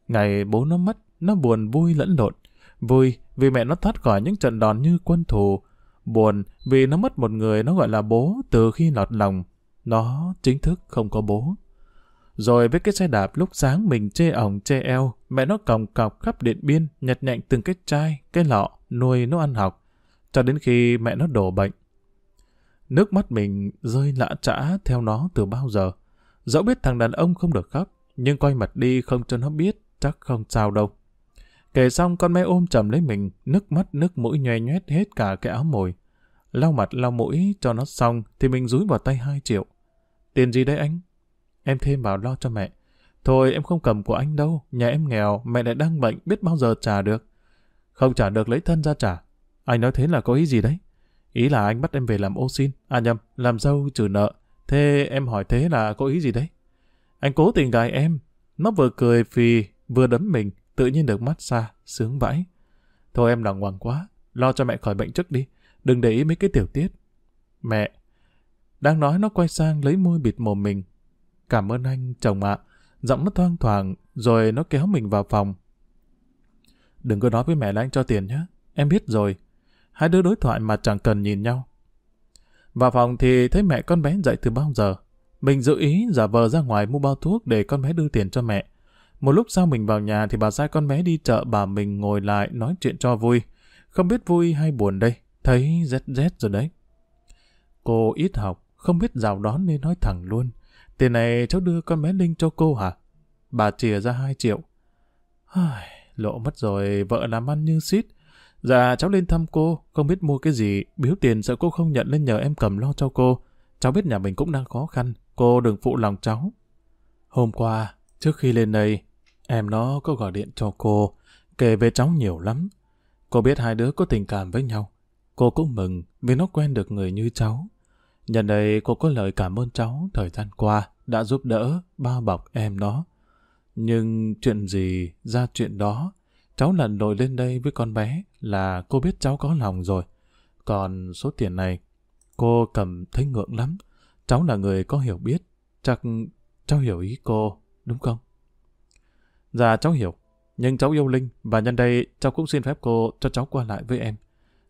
Ngày bố nó mất, nó buồn vui lẫn lộn. Vui vì mẹ nó thoát khỏi những trận đòn như quân thù. Buồn vì nó mất một người nó gọi là bố từ khi lọt lòng. Nó chính thức không có bố. Rồi với cái xe đạp lúc sáng mình chê ỏng chê eo, mẹ nó còng cọc khắp điện biên, nhặt nhạnh từng cái chai, cái lọ, nuôi nó ăn học. Cho đến khi mẹ nó đổ bệnh. Nước mắt mình rơi lã trã theo nó từ bao giờ. Dẫu biết thằng đàn ông không được khóc, nhưng quay mặt đi không cho nó biết, chắc không sao đâu. Kể xong con mẹ ôm chầm lấy mình, nước mắt nước mũi nhoe nhoét hết cả cái áo mồi. Lau mặt lau mũi cho nó xong thì mình rúi vào tay 2 triệu. Tiền gì đấy anh? Em thêm vào lo cho mẹ. Thôi em không cầm của anh đâu, nhà em nghèo, mẹ lại đang bệnh, biết bao giờ trả được. Không trả được lấy thân ra trả. Anh nói thế là có ý gì đấy? Ý là anh bắt em về làm ô xin, à nhầm, làm dâu trừ nợ. Thế em hỏi thế là có ý gì đấy? Anh cố tình gài em. Nó vừa cười phì, vừa đấm mình, tự nhiên được mát xa, sướng vãi. Thôi em lòng hoàng quá, lo cho mẹ khỏi bệnh trước đi. Đừng để ý mấy cái tiểu tiết. Mẹ. Đang nói nó quay sang lấy môi bịt mồm mình, Cảm ơn anh, chồng ạ. Giọng nó thoang thoảng, rồi nó kéo mình vào phòng. Đừng có nói với mẹ là anh cho tiền nhé. Em biết rồi. Hai đứa đối thoại mà chẳng cần nhìn nhau. Vào phòng thì thấy mẹ con bé dậy từ bao giờ. Mình dự ý giả vờ ra ngoài mua bao thuốc để con bé đưa tiền cho mẹ. Một lúc sau mình vào nhà thì bà sai con bé đi chợ bà mình ngồi lại nói chuyện cho vui. Không biết vui hay buồn đây. Thấy rét rét rồi đấy. Cô ít học, không biết rào đón nên nói thẳng luôn. Tiền này cháu đưa con bé Linh cho cô hả? Bà chìa ra 2 triệu. Lộ mất rồi, vợ làm ăn như xít. Dạ cháu lên thăm cô, không biết mua cái gì, biếu tiền sợ cô không nhận nên nhờ em cầm lo cho cô. Cháu biết nhà mình cũng đang khó khăn, cô đừng phụ lòng cháu. Hôm qua, trước khi lên đây, em nó có gọi điện cho cô, kể về cháu nhiều lắm. Cô biết hai đứa có tình cảm với nhau. Cô cũng mừng vì nó quen được người như cháu. Nhân đây cô có lời cảm ơn cháu thời gian qua đã giúp đỡ, bao bọc em nó. Nhưng chuyện gì ra chuyện đó, cháu lần lội lên đây với con bé là cô biết cháu có lòng rồi. Còn số tiền này, cô cầm thấy ngượng lắm. Cháu là người có hiểu biết, chắc cháu hiểu ý cô, đúng không? Dạ cháu hiểu. Nhưng cháu yêu Linh và nhân đây cháu cũng xin phép cô cho cháu qua lại với em.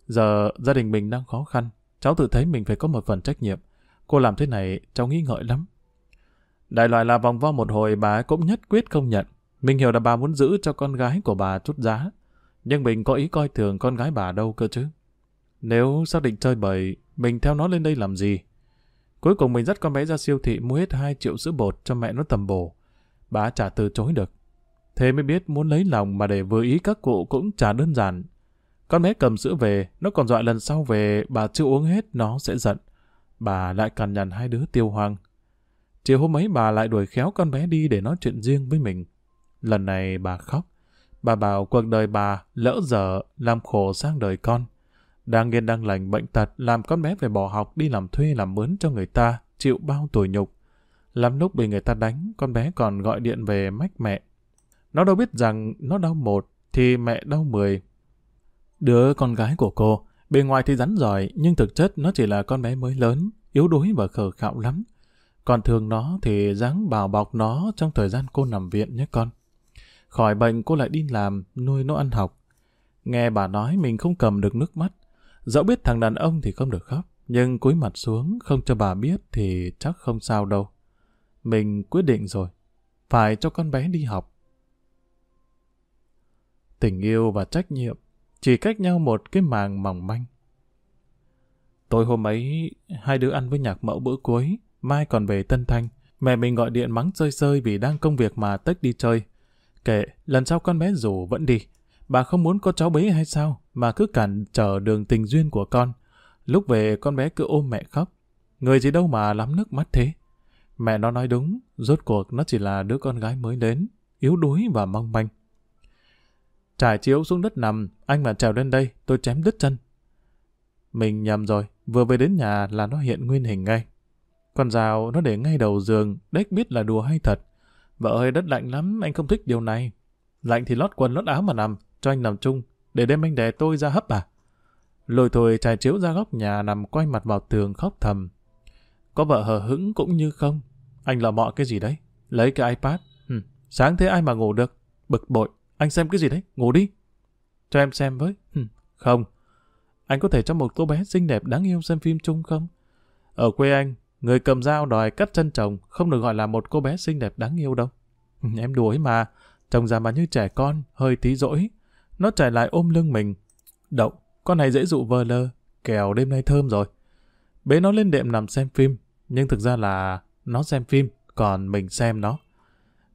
Giờ gia đình mình đang khó khăn. Cháu tự thấy mình phải có một phần trách nhiệm. Cô làm thế này cháu nghĩ ngợi lắm. Đại loại là vòng vo một hồi bà cũng nhất quyết không nhận. Mình hiểu là bà muốn giữ cho con gái của bà chút giá. Nhưng mình có ý coi thường con gái bà đâu cơ chứ. Nếu xác định chơi bời, mình theo nó lên đây làm gì? Cuối cùng mình dắt con bé ra siêu thị mua hết 2 triệu sữa bột cho mẹ nó tầm bổ. Bà chả từ chối được. Thế mới biết muốn lấy lòng mà để vừa ý các cụ cũng chả đơn giản. Con bé cầm sữa về, nó còn dọa lần sau về bà chưa uống hết nó sẽ giận. Bà lại cằn nhằn hai đứa tiêu hoang. Chiều hôm ấy bà lại đuổi khéo con bé đi để nói chuyện riêng với mình. Lần này bà khóc. Bà bảo cuộc đời bà lỡ dở làm khổ sang đời con. Đang nghiên đang lành bệnh tật làm con bé phải bỏ học đi làm thuê làm mướn cho người ta, chịu bao tuổi nhục. Lắm lúc bị người ta đánh, con bé còn gọi điện về mách mẹ. Nó đâu biết rằng nó đau một thì mẹ đau mười. Đứa con gái của cô, bề ngoài thì rắn giỏi nhưng thực chất nó chỉ là con bé mới lớn, yếu đuối và khờ khạo lắm. Còn thường nó thì dáng bảo bọc nó trong thời gian cô nằm viện nhé con. Khỏi bệnh cô lại đi làm, nuôi nó ăn học. Nghe bà nói mình không cầm được nước mắt. Dẫu biết thằng đàn ông thì không được khóc, nhưng cúi mặt xuống không cho bà biết thì chắc không sao đâu. Mình quyết định rồi, phải cho con bé đi học. Tình yêu và trách nhiệm chỉ cách nhau một cái màng mỏng manh. Tối hôm ấy, hai đứa ăn với nhạc mẫu bữa cuối, mai còn về Tân Thanh. Mẹ mình gọi điện mắng sơi sơi vì đang công việc mà tách đi chơi. Kệ, lần sau con bé rủ vẫn đi. Bà không muốn có cháu bế hay sao, mà cứ cản trở đường tình duyên của con. Lúc về con bé cứ ôm mẹ khóc. Người gì đâu mà lắm nước mắt thế. Mẹ nó nói đúng, rốt cuộc nó chỉ là đứa con gái mới đến, yếu đuối và mong manh. Trải chiếu xuống đất nằm, anh mà trèo lên đây, tôi chém đứt chân. Mình nhầm rồi, vừa về đến nhà là nó hiện nguyên hình ngay. Con rào nó để ngay đầu giường, đếch biết là đùa hay thật. Vợ ơi đất lạnh lắm, anh không thích điều này. Lạnh thì lót quần lót áo mà nằm, cho anh nằm chung, để đêm anh đè tôi ra hấp à. Lôi thôi trải chiếu ra góc nhà nằm quay mặt vào tường khóc thầm. Có vợ hờ hững cũng như không. Anh lò mọ cái gì đấy? Lấy cái iPad. Ừ. Sáng thế ai mà ngủ được? Bực bội. Anh xem cái gì đấy? Ngủ đi. Cho em xem với. Ừ, không. Anh có thể cho một cô bé xinh đẹp đáng yêu xem phim chung không? Ở quê anh, người cầm dao đòi cắt chân chồng không được gọi là một cô bé xinh đẹp đáng yêu đâu. Ừ, em đùa ấy mà. Chồng già mà như trẻ con, hơi tí dỗi. Nó trải lại ôm lưng mình. Đậu, con này dễ dụ vờ lơ. Kèo đêm nay thơm rồi. Bế nó lên đệm nằm xem phim. Nhưng thực ra là nó xem phim, còn mình xem nó.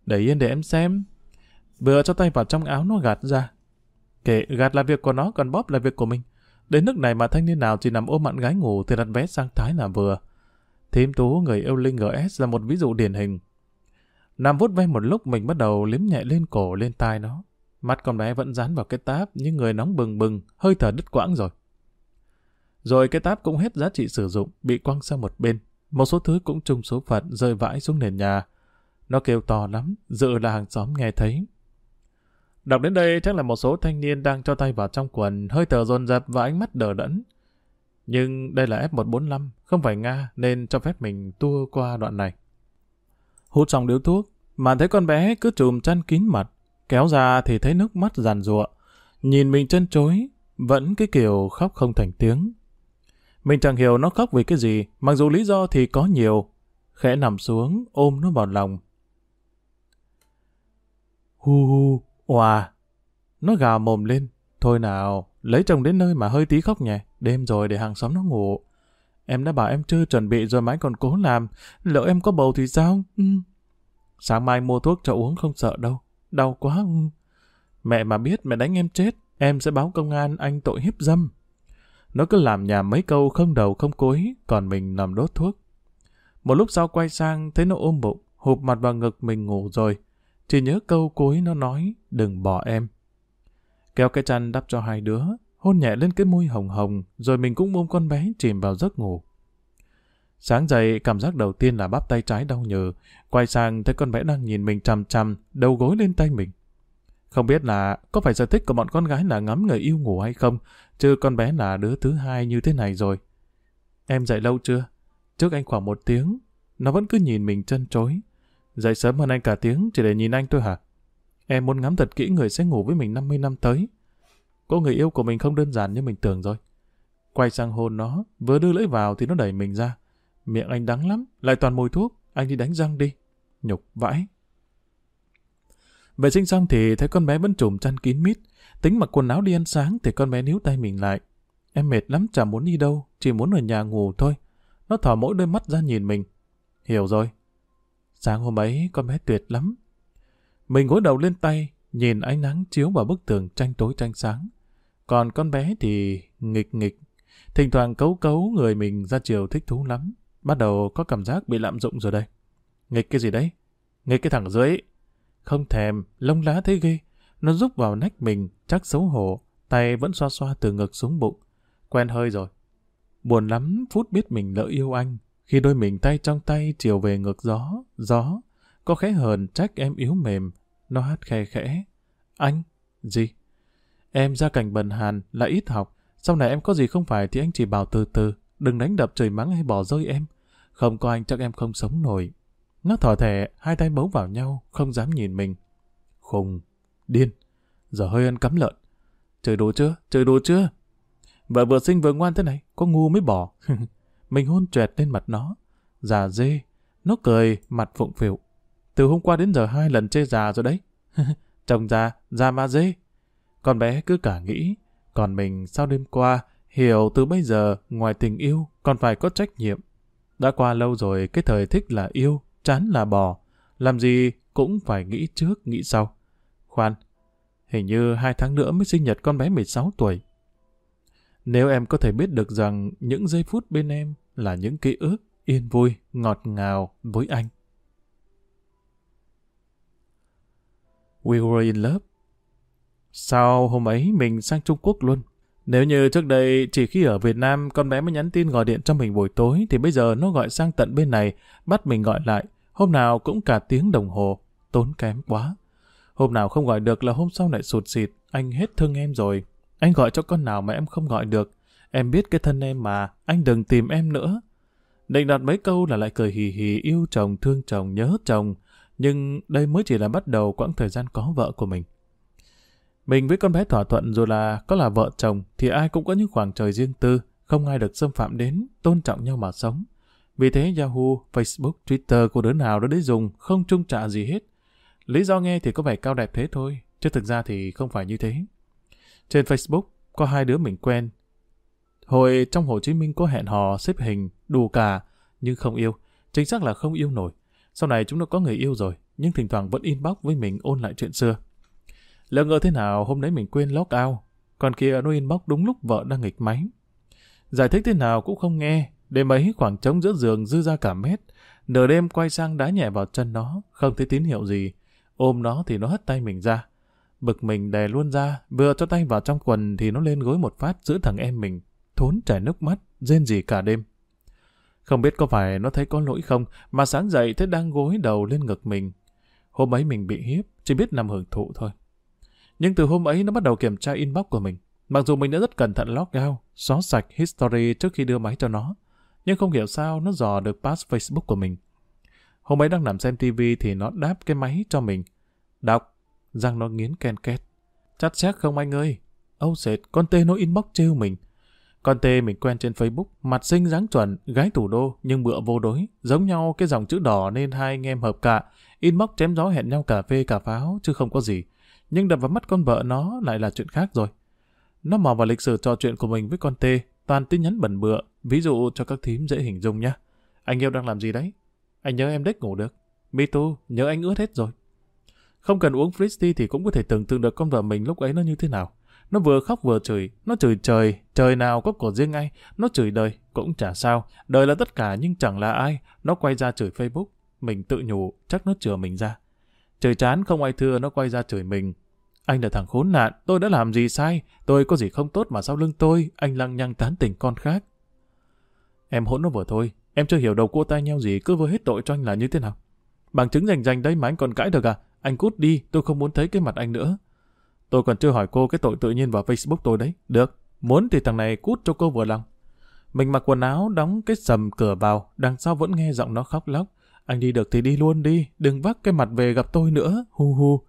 Để yên để em xem. Vừa cho tay vào trong áo nó gạt ra. Kệ, gạt là việc của nó, còn bóp là việc của mình. Đến nước này mà thanh niên nào chỉ nằm ôm mặn gái ngủ thì đặt vé sang Thái là vừa. Thím Tú, người yêu Linh GS là một ví dụ điển hình. Nằm vút ve một lúc mình bắt đầu liếm nhẹ lên cổ lên tai nó. Mắt con bé vẫn dán vào cái táp nhưng người nóng bừng bừng, hơi thở đứt quãng rồi. Rồi cái táp cũng hết giá trị sử dụng, bị quăng sang một bên. Một số thứ cũng chung số phận rơi vãi xuống nền nhà. Nó kêu to lắm, dự là hàng xóm nghe thấy. Đọc đến đây chắc là một số thanh niên đang cho tay vào trong quần, hơi thở dồn dập và ánh mắt đờ đẫn. Nhưng đây là F145, không phải Nga, nên cho phép mình tua qua đoạn này. Hút xong điếu thuốc, mà thấy con bé cứ trùm chăn kín mặt, kéo ra thì thấy nước mắt giàn giụa. Nhìn mình chân chối, vẫn cái kiểu khóc không thành tiếng. Mình chẳng hiểu nó khóc vì cái gì, mặc dù lý do thì có nhiều. Khẽ nằm xuống, ôm nó vào lòng. Hu hu, oà. Nó gào mồm lên. Thôi nào, lấy chồng đến nơi mà hơi tí khóc nhẹ. Đêm rồi để hàng xóm nó ngủ. Em đã bảo em chưa chuẩn bị rồi mãi còn cố làm. Lỡ em có bầu thì sao? Ừ. Sáng mai mua thuốc cho uống không sợ đâu. Đau quá. Ừ. Mẹ mà biết mẹ đánh em chết, em sẽ báo công an anh tội hiếp dâm. Nó cứ làm nhà mấy câu không đầu không cuối, còn mình nằm đốt thuốc. Một lúc sau quay sang, thấy nó ôm bụng, hụp mặt vào ngực mình ngủ rồi. Chỉ nhớ câu cuối nó nói, đừng bỏ em. Kéo cái chăn đắp cho hai đứa, hôn nhẹ lên cái môi hồng hồng, rồi mình cũng ôm con bé chìm vào giấc ngủ. Sáng dậy, cảm giác đầu tiên là bắp tay trái đau nhừ, quay sang thấy con bé đang nhìn mình chằm chằm, đầu gối lên tay mình. Không biết là có phải sở thích của bọn con gái là ngắm người yêu ngủ hay không, chứ con bé là đứa thứ hai như thế này rồi. Em dậy lâu chưa? Trước anh khoảng một tiếng, nó vẫn cứ nhìn mình chân chối. Dậy sớm hơn anh cả tiếng chỉ để nhìn anh thôi hả? Em muốn ngắm thật kỹ người sẽ ngủ với mình 50 năm tới. Cô người yêu của mình không đơn giản như mình tưởng rồi. Quay sang hôn nó, vừa đưa lưỡi vào thì nó đẩy mình ra. Miệng anh đắng lắm, lại toàn mùi thuốc, anh đi đánh răng đi. Nhục vãi. Vệ sinh xong thì thấy con bé vẫn trùm chăn kín mít. Tính mặc quần áo đi ăn sáng thì con bé níu tay mình lại. Em mệt lắm chẳng muốn đi đâu, chỉ muốn ở nhà ngủ thôi. Nó thỏ mỗi đôi mắt ra nhìn mình. Hiểu rồi. Sáng hôm ấy con bé tuyệt lắm. Mình gối đầu lên tay, nhìn ánh nắng chiếu vào bức tường tranh tối tranh sáng. Còn con bé thì nghịch nghịch. Thỉnh thoảng cấu cấu người mình ra chiều thích thú lắm. Bắt đầu có cảm giác bị lạm dụng rồi đây. Nghịch cái gì đấy? Nghịch cái thằng dưới. Không thèm, lông lá thấy ghê. Nó rúc vào nách mình, chắc xấu hổ. Tay vẫn xoa xoa từ ngực xuống bụng. Quen hơi rồi. Buồn lắm, phút biết mình lỡ yêu anh. Khi đôi mình tay trong tay chiều về ngược gió, gió. Có khẽ hờn trách em yếu mềm. Nó hát khe khẽ. Anh? Gì? Em ra cảnh bần hàn, là ít học. Sau này em có gì không phải thì anh chỉ bảo từ từ. Đừng đánh đập trời mắng hay bỏ rơi em. Không có anh chắc em không sống nổi. Nó thỏ thẻ, hai tay bấu vào nhau, không dám nhìn mình. Khùng, điên, giờ hơi ăn cắm lợn. chơi đồ chưa? chơi đồ chưa? Vợ vừa sinh vừa ngoan thế này, có ngu mới bỏ. mình hôn trẹt lên mặt nó. Già dê, nó cười, mặt phụng phịu. Từ hôm qua đến giờ hai lần chê già rồi đấy. Chồng già, già ma dê. Con bé cứ cả nghĩ, còn mình sau đêm qua, hiểu từ bây giờ, ngoài tình yêu, còn phải có trách nhiệm. Đã qua lâu rồi, cái thời thích là yêu, chán là bò. Làm gì cũng phải nghĩ trước, nghĩ sau. Khoan, hình như hai tháng nữa mới sinh nhật con bé 16 tuổi. Nếu em có thể biết được rằng những giây phút bên em là những ký ức yên vui, ngọt ngào với anh. We were in love. Sau hôm ấy mình sang Trung Quốc luôn. Nếu như trước đây chỉ khi ở Việt Nam con bé mới nhắn tin gọi điện cho mình buổi tối thì bây giờ nó gọi sang tận bên này bắt mình gọi lại. Hôm nào cũng cả tiếng đồng hồ. Tốn kém quá. Hôm nào không gọi được là hôm sau lại sụt xịt. Anh hết thương em rồi. Anh gọi cho con nào mà em không gọi được. Em biết cái thân em mà. Anh đừng tìm em nữa. Định đặt mấy câu là lại cười hì hì yêu chồng, thương chồng, nhớ chồng. Nhưng đây mới chỉ là bắt đầu quãng thời gian có vợ của mình. Mình với con bé thỏa thuận dù là có là vợ chồng thì ai cũng có những khoảng trời riêng tư, không ai được xâm phạm đến, tôn trọng nhau mà sống. Vì thế Yahoo, Facebook, Twitter của đứa nào đó đấy dùng không trung trả gì hết. Lý do nghe thì có vẻ cao đẹp thế thôi, chứ thực ra thì không phải như thế. Trên Facebook có hai đứa mình quen. Hồi trong Hồ Chí Minh có hẹn hò xếp hình, đủ cả, nhưng không yêu. Chính xác là không yêu nổi. Sau này chúng nó có người yêu rồi, nhưng thỉnh thoảng vẫn inbox với mình ôn lại chuyện xưa. Lỡ ngờ thế nào hôm đấy mình quên log out, còn kia nó inbox đúng lúc vợ đang nghịch máy. Giải thích thế nào cũng không nghe, đêm ấy khoảng trống giữa giường dư ra cả mét. Nửa đêm quay sang đá nhẹ vào chân nó, không thấy tín hiệu gì. Ôm nó thì nó hất tay mình ra. Bực mình đè luôn ra, vừa cho tay vào trong quần thì nó lên gối một phát giữ thằng em mình. Thốn chảy nước mắt, rên gì cả đêm. Không biết có phải nó thấy có lỗi không, mà sáng dậy thấy đang gối đầu lên ngực mình. Hôm ấy mình bị hiếp, chỉ biết nằm hưởng thụ thôi. Nhưng từ hôm ấy nó bắt đầu kiểm tra inbox của mình. Mặc dù mình đã rất cẩn thận logout, xóa sạch history trước khi đưa máy cho nó. Nhưng không hiểu sao nó dò được pass Facebook của mình. Hôm ấy đang nằm xem TV thì nó đáp cái máy cho mình. Đọc, răng nó nghiến ken két. Chắc chắc không anh ơi. Âu sệt, con tê nó inbox trêu mình. Con tê mình quen trên Facebook, mặt xinh dáng chuẩn, gái thủ đô, nhưng bựa vô đối. Giống nhau cái dòng chữ đỏ nên hai anh em hợp cả. Inbox chém gió hẹn nhau cà phê cà pháo, chứ không có gì nhưng đập vào mắt con vợ nó lại là chuyện khác rồi. Nó mò vào lịch sử trò chuyện của mình với con tê, toàn tin nhắn bẩn bựa, ví dụ cho các thím dễ hình dung nhá. Anh yêu đang làm gì đấy? Anh nhớ em đếch ngủ được. Me too, nhớ anh ướt hết rồi. Không cần uống Fristy thì cũng có thể tưởng tượng được con vợ mình lúc ấy nó như thế nào. Nó vừa khóc vừa chửi, nó chửi trời, trời nào có của riêng ai, nó chửi đời, cũng chả sao, đời là tất cả nhưng chẳng là ai, nó quay ra chửi Facebook, mình tự nhủ, chắc nó chừa mình ra. Trời chán không ai thưa. Nó quay ra chửi mình, anh là thằng khốn nạn, tôi đã làm gì sai, tôi có gì không tốt mà sau lưng tôi, anh lăng nhăng tán tỉnh con khác. Em hỗn nó vừa thôi, em chưa hiểu đầu cua tay nhau gì, cứ vừa hết tội cho anh là như thế nào. Bằng chứng rành rành đây mà anh còn cãi được à? Anh cút đi, tôi không muốn thấy cái mặt anh nữa. Tôi còn chưa hỏi cô cái tội tự nhiên vào Facebook tôi đấy. Được, muốn thì thằng này cút cho cô vừa lòng. Mình mặc quần áo, đóng cái sầm cửa vào, đằng sau vẫn nghe giọng nó khóc lóc. Anh đi được thì đi luôn đi, đừng vác cái mặt về gặp tôi nữa, hu hu.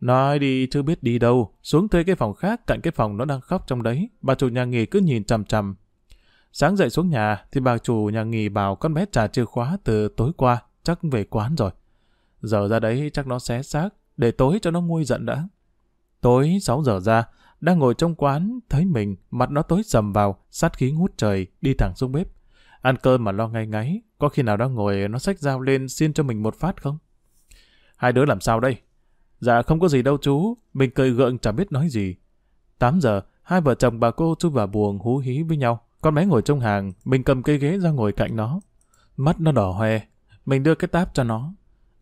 Nói đi chưa biết đi đâu, xuống thuê cái phòng khác cạnh cái phòng nó đang khóc trong đấy. Bà chủ nhà nghỉ cứ nhìn chằm chằm. Sáng dậy xuống nhà thì bà chủ nhà nghỉ bảo con bé trả chìa khóa từ tối qua, chắc về quán rồi. Giờ ra đấy chắc nó xé xác, để tối cho nó nguôi giận đã. Tối 6 giờ ra, đang ngồi trong quán, thấy mình, mặt nó tối sầm vào, sát khí ngút trời, đi thẳng xuống bếp. Ăn cơm mà lo ngay ngáy, có khi nào đang ngồi nó xách dao lên xin cho mình một phát không? Hai đứa làm sao đây? Dạ không có gì đâu chú, mình cười gượng chẳng biết nói gì. 8 giờ, hai vợ chồng bà cô chui vào buồng hú hí với nhau. Con bé ngồi trong hàng, mình cầm cây ghế ra ngồi cạnh nó. Mắt nó đỏ hoe, mình đưa cái táp cho nó.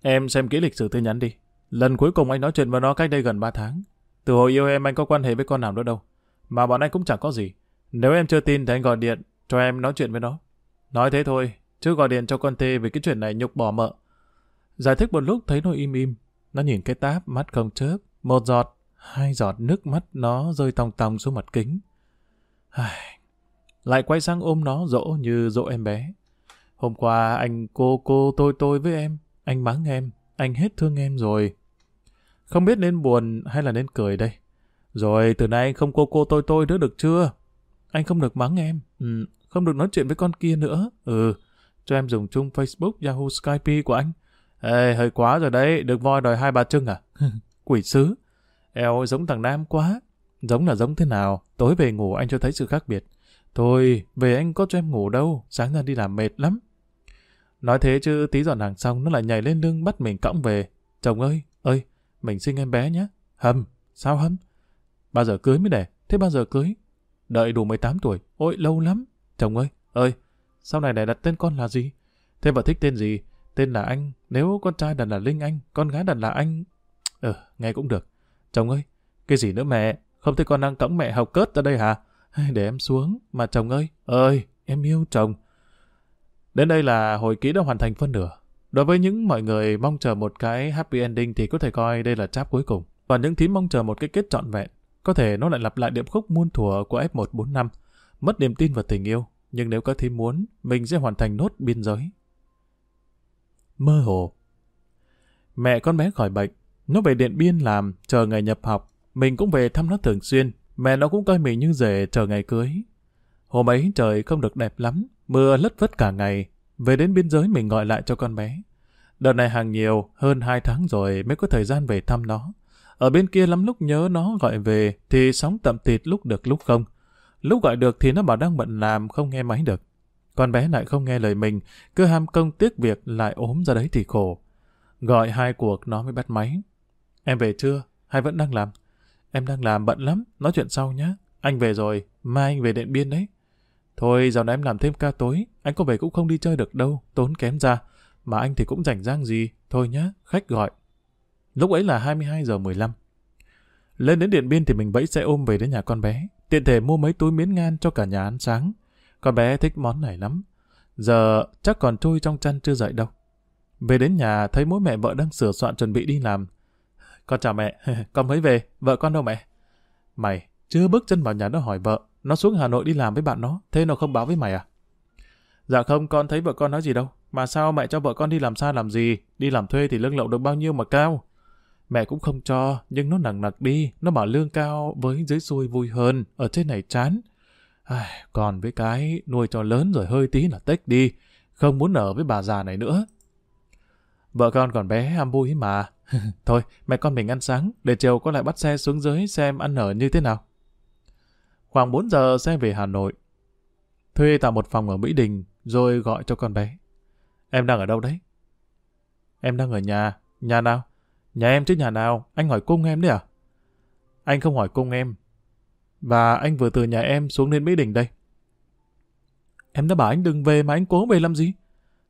Em xem kỹ lịch sử tin nhắn đi. Lần cuối cùng anh nói chuyện với nó cách đây gần 3 tháng. Từ hồi yêu em anh có quan hệ với con nào nữa đâu. Mà bọn anh cũng chẳng có gì. Nếu em chưa tin thì anh gọi điện cho em nói chuyện với nó. Nói thế thôi, chứ gọi điện cho con tê về cái chuyện này nhục bỏ mợ. Giải thích một lúc thấy nó im im. Nó nhìn cái táp, mắt không chớp. Một giọt, hai giọt nước mắt nó rơi tòng tòng xuống mặt kính. Ai... Lại quay sang ôm nó dỗ như dỗ em bé. Hôm qua anh cô cô tôi tôi với em. Anh mắng em. Anh hết thương em rồi. Không biết nên buồn hay là nên cười đây. Rồi từ nay anh không cô cô tôi tôi nữa được chưa? Anh không được mắng em. Ừ, không được nói chuyện với con kia nữa. Ừ, cho em dùng chung Facebook, Yahoo, Skype của anh. Ê, hơi quá rồi đấy, được voi đòi hai ba chân à? Quỷ sứ. Eo giống thằng Nam quá. Giống là giống thế nào? Tối về ngủ anh cho thấy sự khác biệt. Thôi, về anh có cho em ngủ đâu, sáng ra đi làm mệt lắm. Nói thế chứ tí dọn hàng xong nó lại nhảy lên lưng bắt mình cõng về. Chồng ơi, ơi, mình sinh em bé nhé. hâm sao hâm? Bao giờ cưới mới đẻ, thế bao giờ cưới? Đợi đủ 18 tuổi, ôi lâu lắm. Chồng ơi, ơi, sau này để đặt tên con là gì? Thế vợ thích tên gì? Tên là anh, nếu con trai đặt là Linh Anh, con gái đặt là anh... Ừ, nghe cũng được. Chồng ơi, cái gì nữa mẹ? Không thấy con đang cõng mẹ học cớt ra đây hả? Để em xuống, mà chồng ơi, ơi, em yêu chồng. Đến đây là hồi ký đã hoàn thành phân nửa. Đối với những mọi người mong chờ một cái happy ending thì có thể coi đây là chap cuối cùng. và những thím mong chờ một cái kết trọn vẹn, có thể nó lại lặp lại điệp khúc muôn thuở của F145, mất niềm tin vào tình yêu. Nhưng nếu có thím muốn, mình sẽ hoàn thành nốt biên giới. Mơ hồ Mẹ con bé khỏi bệnh, nó về Điện Biên làm, chờ ngày nhập học. Mình cũng về thăm nó thường xuyên, mẹ nó cũng coi mình như rể chờ ngày cưới. Hôm ấy trời không được đẹp lắm, mưa lất vất cả ngày. Về đến biên giới mình gọi lại cho con bé. Đợt này hàng nhiều, hơn hai tháng rồi mới có thời gian về thăm nó. Ở bên kia lắm lúc nhớ nó gọi về thì sóng tậm tịt lúc được lúc không. Lúc gọi được thì nó bảo đang bận làm không nghe máy được. Con bé lại không nghe lời mình, cứ ham công tiếc việc lại ốm ra đấy thì khổ. Gọi hai cuộc nó mới bắt máy. Em về chưa? Hay vẫn đang làm? Em đang làm bận lắm, nói chuyện sau nhé. Anh về rồi, mai anh về Điện Biên đấy. Thôi, giờ này em làm thêm ca tối, anh có về cũng không đi chơi được đâu, tốn kém ra. Mà anh thì cũng rảnh rang gì, thôi nhá, khách gọi. Lúc ấy là 22 giờ 15. Lên đến Điện Biên thì mình bẫy xe ôm về đến nhà con bé, tiện thể mua mấy túi miến ngan cho cả nhà ăn sáng. Con bé thích món này lắm. Giờ chắc còn trôi trong chăn chưa dậy đâu. Về đến nhà thấy mỗi mẹ vợ đang sửa soạn chuẩn bị đi làm. Con chào mẹ, con mới về, vợ con đâu mẹ? Mày, chưa bước chân vào nhà nó hỏi vợ, nó xuống Hà Nội đi làm với bạn nó, thế nó không báo với mày à? Dạ không, con thấy vợ con nói gì đâu. Mà sao mẹ cho vợ con đi làm xa làm gì? Đi làm thuê thì lương lậu được bao nhiêu mà cao? Mẹ cũng không cho, nhưng nó nặng nặc đi. Nó bảo lương cao với dưới xuôi vui hơn, ở trên này chán. Ai, còn với cái nuôi cho lớn rồi hơi tí là tách đi. Không muốn ở với bà già này nữa. Vợ con còn bé ham vui mà. Thôi, mẹ con mình ăn sáng, để chiều con lại bắt xe xuống dưới xem ăn ở như thế nào. Khoảng 4 giờ xe về Hà Nội. Thuê tạo một phòng ở Mỹ Đình, rồi gọi cho con bé. Em đang ở đâu đấy? Em đang ở nhà. Nhà nào? Nhà em chứ nhà nào? Anh hỏi cung em đấy à? Anh không hỏi cung em. Và anh vừa từ nhà em xuống đến Mỹ Đình đây. Em đã bảo anh đừng về mà anh cố về làm gì?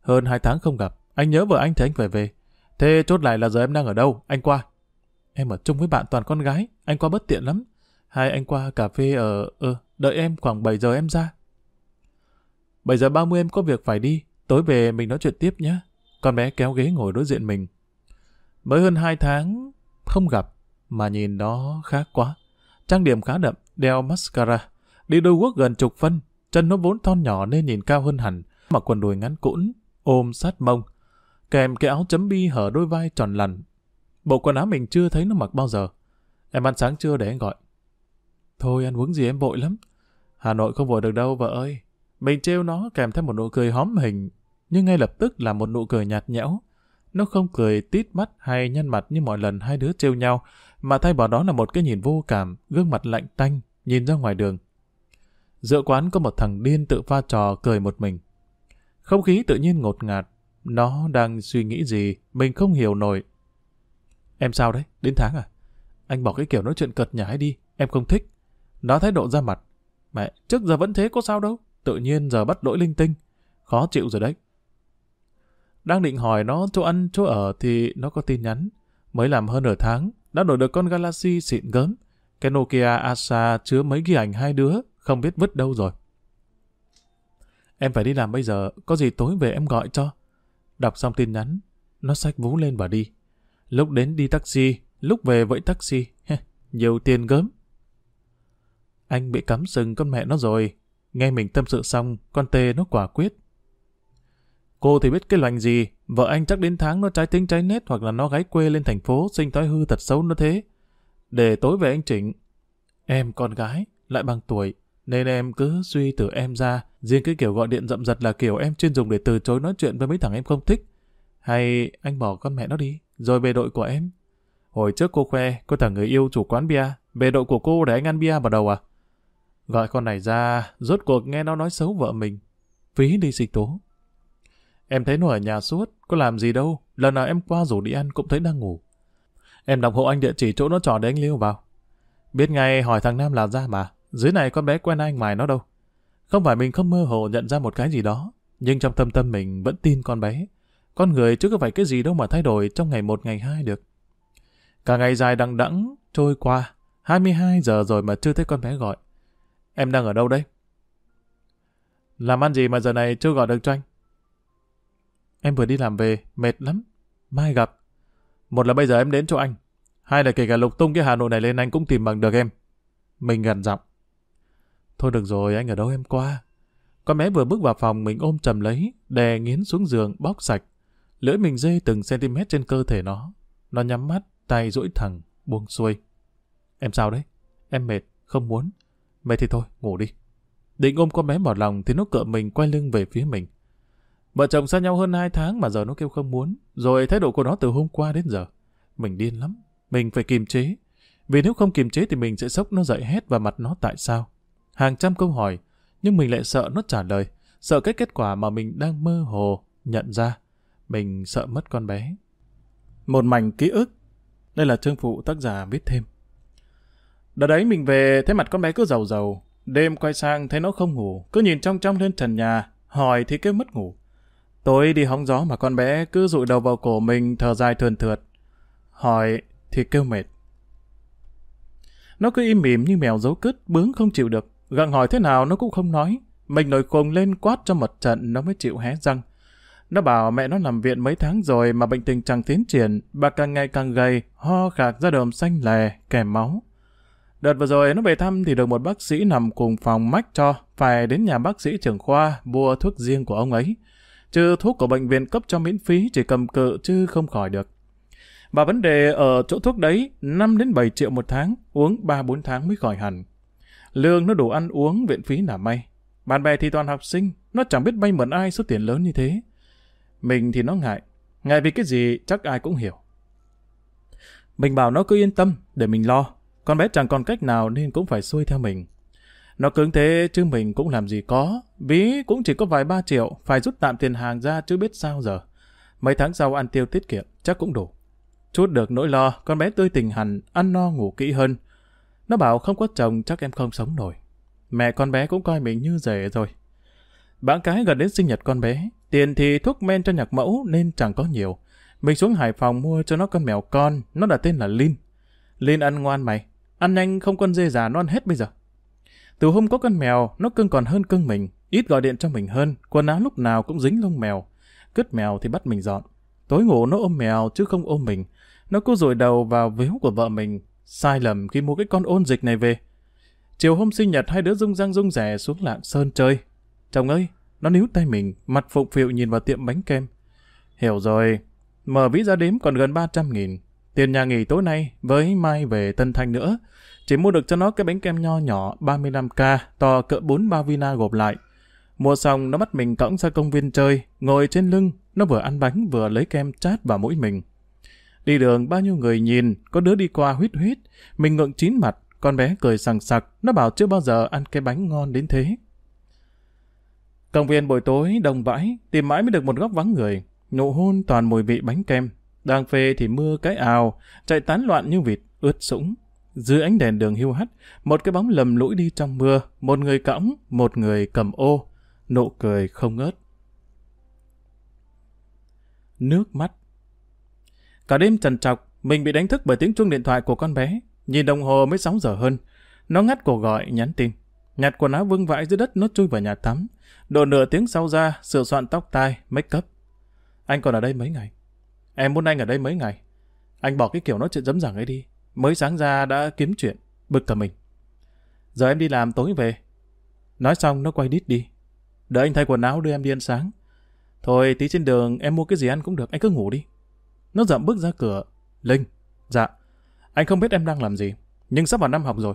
Hơn hai tháng không gặp. Anh nhớ vợ anh thì anh phải về. Thế chốt lại là giờ em đang ở đâu? Anh qua. Em ở chung với bạn toàn con gái. Anh qua bất tiện lắm. Hai anh qua cà phê ở... Ừ, đợi em khoảng 7 giờ em ra. 7 giờ 30 em có việc phải đi. Tối về mình nói chuyện tiếp nhé. Con bé kéo ghế ngồi đối diện mình. Mới hơn 2 tháng không gặp mà nhìn nó khác quá. Trang điểm khá đậm, đeo mascara. Đi đôi guốc gần chục phân. Chân nó vốn thon nhỏ nên nhìn cao hơn hẳn. Mặc quần đùi ngắn cũn, ôm sát mông. Kèm cái áo chấm bi hở đôi vai tròn lằn. Bộ quần áo mình chưa thấy nó mặc bao giờ. Em ăn sáng chưa để anh gọi. Thôi ăn uống gì em vội lắm. Hà Nội không vội được đâu vợ ơi. Mình trêu nó kèm theo một nụ cười hóm hình, nhưng ngay lập tức là một nụ cười nhạt nhẽo. Nó không cười tít mắt hay nhăn mặt như mọi lần hai đứa trêu nhau, mà thay vào đó là một cái nhìn vô cảm, gương mặt lạnh tanh, nhìn ra ngoài đường. Giữa quán có một thằng điên tự pha trò cười một mình. Không khí tự nhiên ngột ngạt, nó đang suy nghĩ gì, mình không hiểu nổi. Em sao đấy? Đến tháng à? Anh bỏ cái kiểu nói chuyện cợt nhái đi, em không thích. Nó thái độ ra mặt. Mẹ, trước giờ vẫn thế có sao đâu. Tự nhiên giờ bắt lỗi linh tinh. Khó chịu rồi đấy. Đang định hỏi nó chỗ ăn, chỗ ở thì nó có tin nhắn. Mới làm hơn nửa tháng, đã đổi được con Galaxy xịn gớm. Cái Nokia Asa chứa mấy ghi ảnh hai đứa, không biết vứt đâu rồi. Em phải đi làm bây giờ, có gì tối về em gọi cho. Đọc xong tin nhắn, nó xách vú lên và đi. Lúc đến đi taxi, lúc về vẫy taxi. Nhiều tiền gớm. Anh bị cắm sừng con mẹ nó rồi. Nghe mình tâm sự xong, con tê nó quả quyết. Cô thì biết cái loành gì, vợ anh chắc đến tháng nó trái tính trái nét hoặc là nó gái quê lên thành phố sinh thói hư thật xấu nó thế. Để tối về anh chỉnh. Em con gái, lại bằng tuổi, nên em cứ suy từ em ra, riêng cái kiểu gọi điện dậm giật là kiểu em chuyên dùng để từ chối nói chuyện với mấy thằng em không thích. Hay anh bỏ con mẹ nó đi, rồi về đội của em. Hồi trước cô khoe, cô thằng người yêu chủ quán bia, về đội của cô để anh ăn bia vào đầu à? Gọi con này ra, rốt cuộc nghe nó nói xấu vợ mình. Phí đi xịt tố. Em thấy nó ở nhà suốt, có làm gì đâu. Lần nào em qua rủ đi ăn cũng thấy đang ngủ. Em đọc hộ anh địa chỉ chỗ nó trò để anh liêu vào. Biết ngay hỏi thằng Nam là ra mà. Dưới này con bé quen anh mài nó đâu. Không phải mình không mơ hồ nhận ra một cái gì đó. Nhưng trong tâm tâm mình vẫn tin con bé. Con người chứ có phải cái gì đâu mà thay đổi trong ngày một ngày hai được. Cả ngày dài đằng đẵng trôi qua. 22 giờ rồi mà chưa thấy con bé gọi. Em đang ở đâu đây? Làm ăn gì mà giờ này chưa gọi được cho anh? Em vừa đi làm về, mệt lắm. Mai gặp. Một là bây giờ em đến chỗ anh. Hai là kể cả lục tung cái Hà Nội này lên anh cũng tìm bằng được em. Mình gần giọng. Thôi được rồi, anh ở đâu em qua. Con bé vừa bước vào phòng mình ôm chầm lấy, đè nghiến xuống giường, bóc sạch. Lưỡi mình dê từng cm trên cơ thể nó. Nó nhắm mắt, tay duỗi thẳng, buông xuôi. Em sao đấy? Em mệt, không muốn. Mệt thì thôi, ngủ đi. Định ôm con bé vào lòng thì nó cựa mình quay lưng về phía mình. Vợ chồng xa nhau hơn 2 tháng mà giờ nó kêu không muốn. Rồi thái độ của nó từ hôm qua đến giờ. Mình điên lắm. Mình phải kiềm chế. Vì nếu không kiềm chế thì mình sẽ sốc nó dậy hết vào mặt nó tại sao. Hàng trăm câu hỏi, nhưng mình lại sợ nó trả lời. Sợ cái kết quả mà mình đang mơ hồ, nhận ra. Mình sợ mất con bé. Một mảnh ký ức. Đây là chương phụ tác giả viết thêm. Đợt đấy mình về thấy mặt con bé cứ giàu giàu. Đêm quay sang thấy nó không ngủ, cứ nhìn trong trong lên trần nhà, hỏi thì kêu mất ngủ. Tối đi hóng gió mà con bé cứ rụi đầu vào cổ mình thở dài thườn thượt. Hỏi thì kêu mệt. Nó cứ im mỉm như mèo dấu cứt, bướng không chịu được. Gặng hỏi thế nào nó cũng không nói. Mình nổi khùng lên quát cho một trận nó mới chịu hé răng. Nó bảo mẹ nó nằm viện mấy tháng rồi mà bệnh tình chẳng tiến triển, bà càng ngày càng gầy, ho khạc ra đờm xanh lè, kèm máu. Đợt vừa rồi nó về thăm thì được một bác sĩ nằm cùng phòng mách cho, phải đến nhà bác sĩ trưởng khoa mua thuốc riêng của ông ấy. Chứ thuốc của bệnh viện cấp cho miễn phí chỉ cầm cự chứ không khỏi được. Và vấn đề ở chỗ thuốc đấy, 5 đến 7 triệu một tháng, uống 3-4 tháng mới khỏi hẳn. Lương nó đủ ăn uống, viện phí là may. Bạn bè thì toàn học sinh, nó chẳng biết bay mượn ai số tiền lớn như thế. Mình thì nó ngại, ngại vì cái gì chắc ai cũng hiểu. Mình bảo nó cứ yên tâm, để mình lo. Con bé chẳng còn cách nào nên cũng phải xuôi theo mình. Nó cứng thế chứ mình cũng làm gì có. Ví cũng chỉ có vài ba triệu, phải rút tạm tiền hàng ra chứ biết sao giờ. Mấy tháng sau ăn tiêu tiết kiệm, chắc cũng đủ. Chút được nỗi lo, con bé tươi tình hẳn, ăn no ngủ kỹ hơn. Nó bảo không có chồng chắc em không sống nổi. Mẹ con bé cũng coi mình như rể rồi. Bạn cái gần đến sinh nhật con bé, tiền thì thuốc men cho nhạc mẫu nên chẳng có nhiều. Mình xuống Hải Phòng mua cho nó con mèo con, nó đặt tên là Linh. Linh ăn ngoan mày, ăn nhanh không con dê già non hết bây giờ. Từ hôm có con mèo, nó cưng còn hơn cưng mình, ít gọi điện cho mình hơn, quần áo lúc nào cũng dính lông mèo. Cứt mèo thì bắt mình dọn. Tối ngủ nó ôm mèo chứ không ôm mình. Nó cứ rủi đầu vào vếu của vợ mình. Sai lầm khi mua cái con ôn dịch này về. Chiều hôm sinh nhật hai đứa rung răng rung rẻ xuống lạng sơn chơi. Chồng ơi, nó níu tay mình, mặt phụng phịu nhìn vào tiệm bánh kem. Hiểu rồi, mở ví ra đếm còn gần 300 nghìn. Tiền nhà nghỉ tối nay với mai về Tân Thanh nữa. Chỉ mua được cho nó cái bánh kem nho nhỏ 35k to cỡ 4 bao vina gộp lại. Mua xong nó bắt mình cõng ra công viên chơi, ngồi trên lưng, nó vừa ăn bánh vừa lấy kem chát vào mũi mình. Đi đường bao nhiêu người nhìn, có đứa đi qua huýt huýt, mình ngượng chín mặt, con bé cười sằng sặc, nó bảo chưa bao giờ ăn cái bánh ngon đến thế. Công viên buổi tối đông vãi, tìm mãi mới được một góc vắng người, nụ hôn toàn mùi vị bánh kem. Đang phê thì mưa cái ào, chạy tán loạn như vịt, ướt sũng. Dưới ánh đèn đường hiu hắt, một cái bóng lầm lũi đi trong mưa, một người cõng, một người cầm ô, nụ cười không ngớt. Nước mắt Cả đêm trần trọc, mình bị đánh thức bởi tiếng chuông điện thoại của con bé. Nhìn đồng hồ mới 6 giờ hơn. Nó ngắt cuộc gọi, nhắn tin. Nhặt quần áo vương vãi dưới đất nó chui vào nhà tắm. Độ nửa tiếng sau ra, sửa soạn tóc tai, make up. Anh còn ở đây mấy ngày? Em muốn anh ở đây mấy ngày? Anh bỏ cái kiểu nói chuyện dấm dẳng ấy đi. Mới sáng ra đã kiếm chuyện, bực cả mình. Giờ em đi làm tối về. Nói xong nó quay đít đi. Đợi anh thay quần áo đưa em đi ăn sáng. Thôi tí trên đường em mua cái gì ăn cũng được, anh cứ ngủ đi. Nó dậm bước ra cửa. Linh, dạ. Anh không biết em đang làm gì, nhưng sắp vào năm học rồi.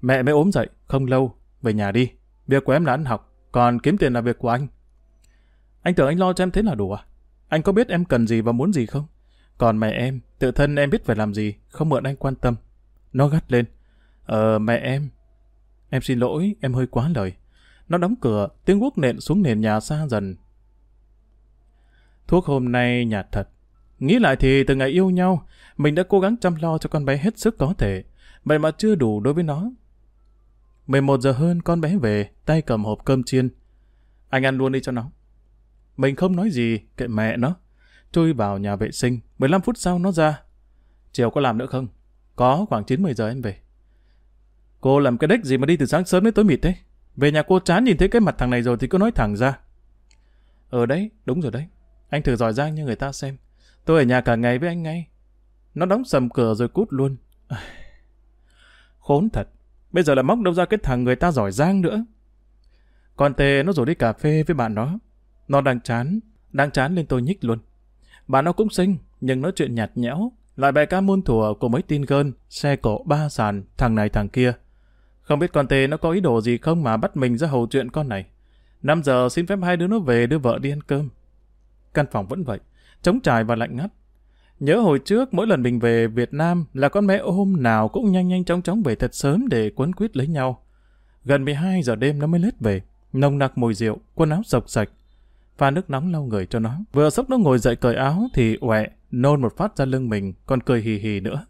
Mẹ mới ốm dậy, không lâu, về nhà đi. Việc của em là ăn học, còn kiếm tiền là việc của anh. Anh tưởng anh lo cho em thế là đủ à? Anh có biết em cần gì và muốn gì không? Còn mẹ em, tự thân em biết phải làm gì, không mượn anh quan tâm. Nó gắt lên. Ờ, mẹ em. Em xin lỗi, em hơi quá lời. Nó đóng cửa, tiếng guốc nện xuống nền nhà xa dần. Thuốc hôm nay nhạt thật. Nghĩ lại thì từ ngày yêu nhau, mình đã cố gắng chăm lo cho con bé hết sức có thể. Vậy mà chưa đủ đối với nó. 11 giờ hơn con bé về, tay cầm hộp cơm chiên. Anh ăn luôn đi cho nó. Mình không nói gì, kệ mẹ nó. Chui vào nhà vệ sinh, 15 phút sau nó ra. Chiều có làm nữa không? Có, khoảng 9-10 giờ em về. Cô làm cái đếch gì mà đi từ sáng sớm đến tối mịt thế? Về nhà cô chán nhìn thấy cái mặt thằng này rồi thì cứ nói thẳng ra. Ở đấy, đúng rồi đấy. Anh thử giỏi giang như người ta xem. Tôi ở nhà cả ngày với anh ngay. Nó đóng sầm cửa rồi cút luôn. Khốn thật. Bây giờ là móc đâu ra cái thằng người ta giỏi giang nữa. còn tề nó rủ đi cà phê với bạn nó. Nó đang chán. Đang chán lên tôi nhích luôn bà nó cũng xinh, nhưng nói chuyện nhạt nhẽo. Lại bài ca môn thùa của mấy tin gơn, xe cổ ba sàn, thằng này thằng kia. Không biết con tê nó có ý đồ gì không mà bắt mình ra hầu chuyện con này. 5 giờ xin phép hai đứa nó về đưa vợ đi ăn cơm. Căn phòng vẫn vậy trống trải và lạnh ngắt. Nhớ hồi trước, mỗi lần mình về Việt Nam là con bé ôm nào cũng nhanh nhanh chóng chóng về thật sớm để quấn quýt lấy nhau. Gần 12 giờ đêm nó mới lết về, nồng nặc mùi rượu, quần áo sọc sạch. Pha nước nóng lau người cho nó. Vừa sốc nó ngồi dậy cởi áo thì quẹ, nôn một phát ra lưng mình, còn cười hì hì nữa.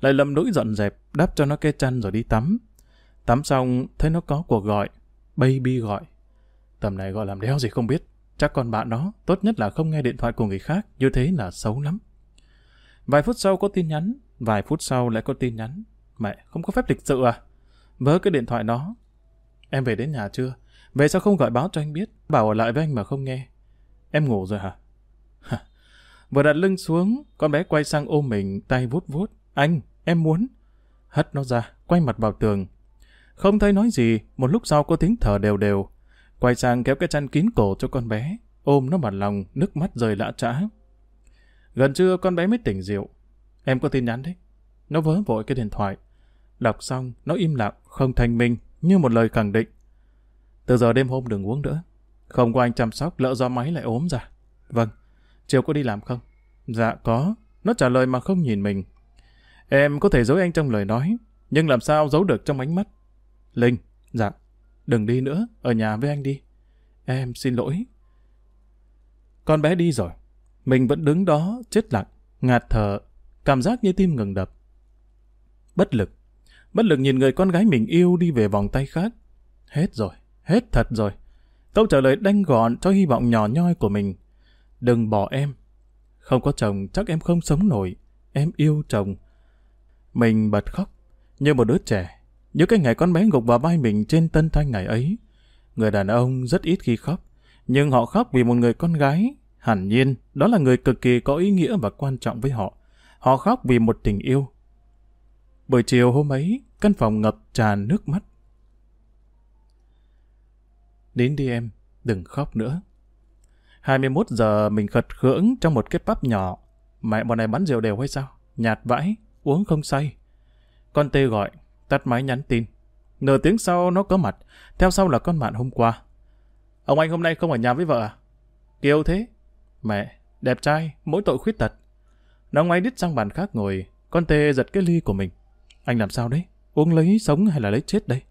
Lại lầm đũi dọn dẹp, đắp cho nó cái chăn rồi đi tắm. Tắm xong, thấy nó có cuộc gọi. Baby gọi. Tầm này gọi làm đéo gì không biết. Chắc con bạn đó, tốt nhất là không nghe điện thoại của người khác, như thế là xấu lắm. Vài phút sau có tin nhắn, vài phút sau lại có tin nhắn. Mẹ, không có phép lịch sự à? Vớ cái điện thoại đó. Em về đến nhà chưa? Về sao không gọi báo cho anh biết? Bảo ở lại với anh mà không nghe. Em ngủ rồi hả? Vừa đặt lưng xuống, con bé quay sang ôm mình, tay vuốt vuốt. Anh, em muốn. Hất nó ra, quay mặt vào tường. Không thấy nói gì, một lúc sau có tiếng thở đều đều. Quay sang kéo cái chăn kín cổ cho con bé, ôm nó vào lòng, nước mắt rơi lạ trã. Gần trưa con bé mới tỉnh rượu. Em có tin nhắn đấy. Nó vớ vội cái điện thoại. Đọc xong, nó im lặng, không thành minh, như một lời khẳng định. Từ giờ đêm hôm đừng uống nữa. Không có anh chăm sóc, lỡ do máy lại ốm ra. Vâng. Chiều có đi làm không? Dạ có. Nó trả lời mà không nhìn mình. Em có thể dối anh trong lời nói, nhưng làm sao giấu được trong ánh mắt? Linh. Dạ. Đừng đi nữa, ở nhà với anh đi. Em xin lỗi. Con bé đi rồi. Mình vẫn đứng đó, chết lặng, ngạt thở, cảm giác như tim ngừng đập. Bất lực. Bất lực nhìn người con gái mình yêu đi về vòng tay khác. Hết rồi, hết thật rồi. Câu trả lời đanh gọn cho hy vọng nhỏ nhoi của mình. Đừng bỏ em. Không có chồng chắc em không sống nổi. Em yêu chồng. Mình bật khóc, như một đứa trẻ. Nhớ cái ngày con bé gục vào vai mình trên tân thanh ngày ấy. Người đàn ông rất ít khi khóc, nhưng họ khóc vì một người con gái. Hẳn nhiên, đó là người cực kỳ có ý nghĩa và quan trọng với họ. Họ khóc vì một tình yêu. Buổi chiều hôm ấy, căn phòng ngập tràn nước mắt. Đến đi em, đừng khóc nữa. 21 giờ mình khật khưỡng trong một cái pub nhỏ. Mẹ bọn này bắn rượu đều hay sao? nhạt vãi, uống không say. Con tê gọi, tắt máy nhắn tin. Nửa tiếng sau nó có mặt, theo sau là con bạn hôm qua. Ông anh hôm nay không ở nhà với vợ à? Kiều thế. Mẹ, đẹp trai, mỗi tội khuyết tật. Nó ngoái đít sang bàn khác ngồi, con tê giật cái ly của mình. Anh làm sao đấy? Uống lấy sống hay là lấy chết đây?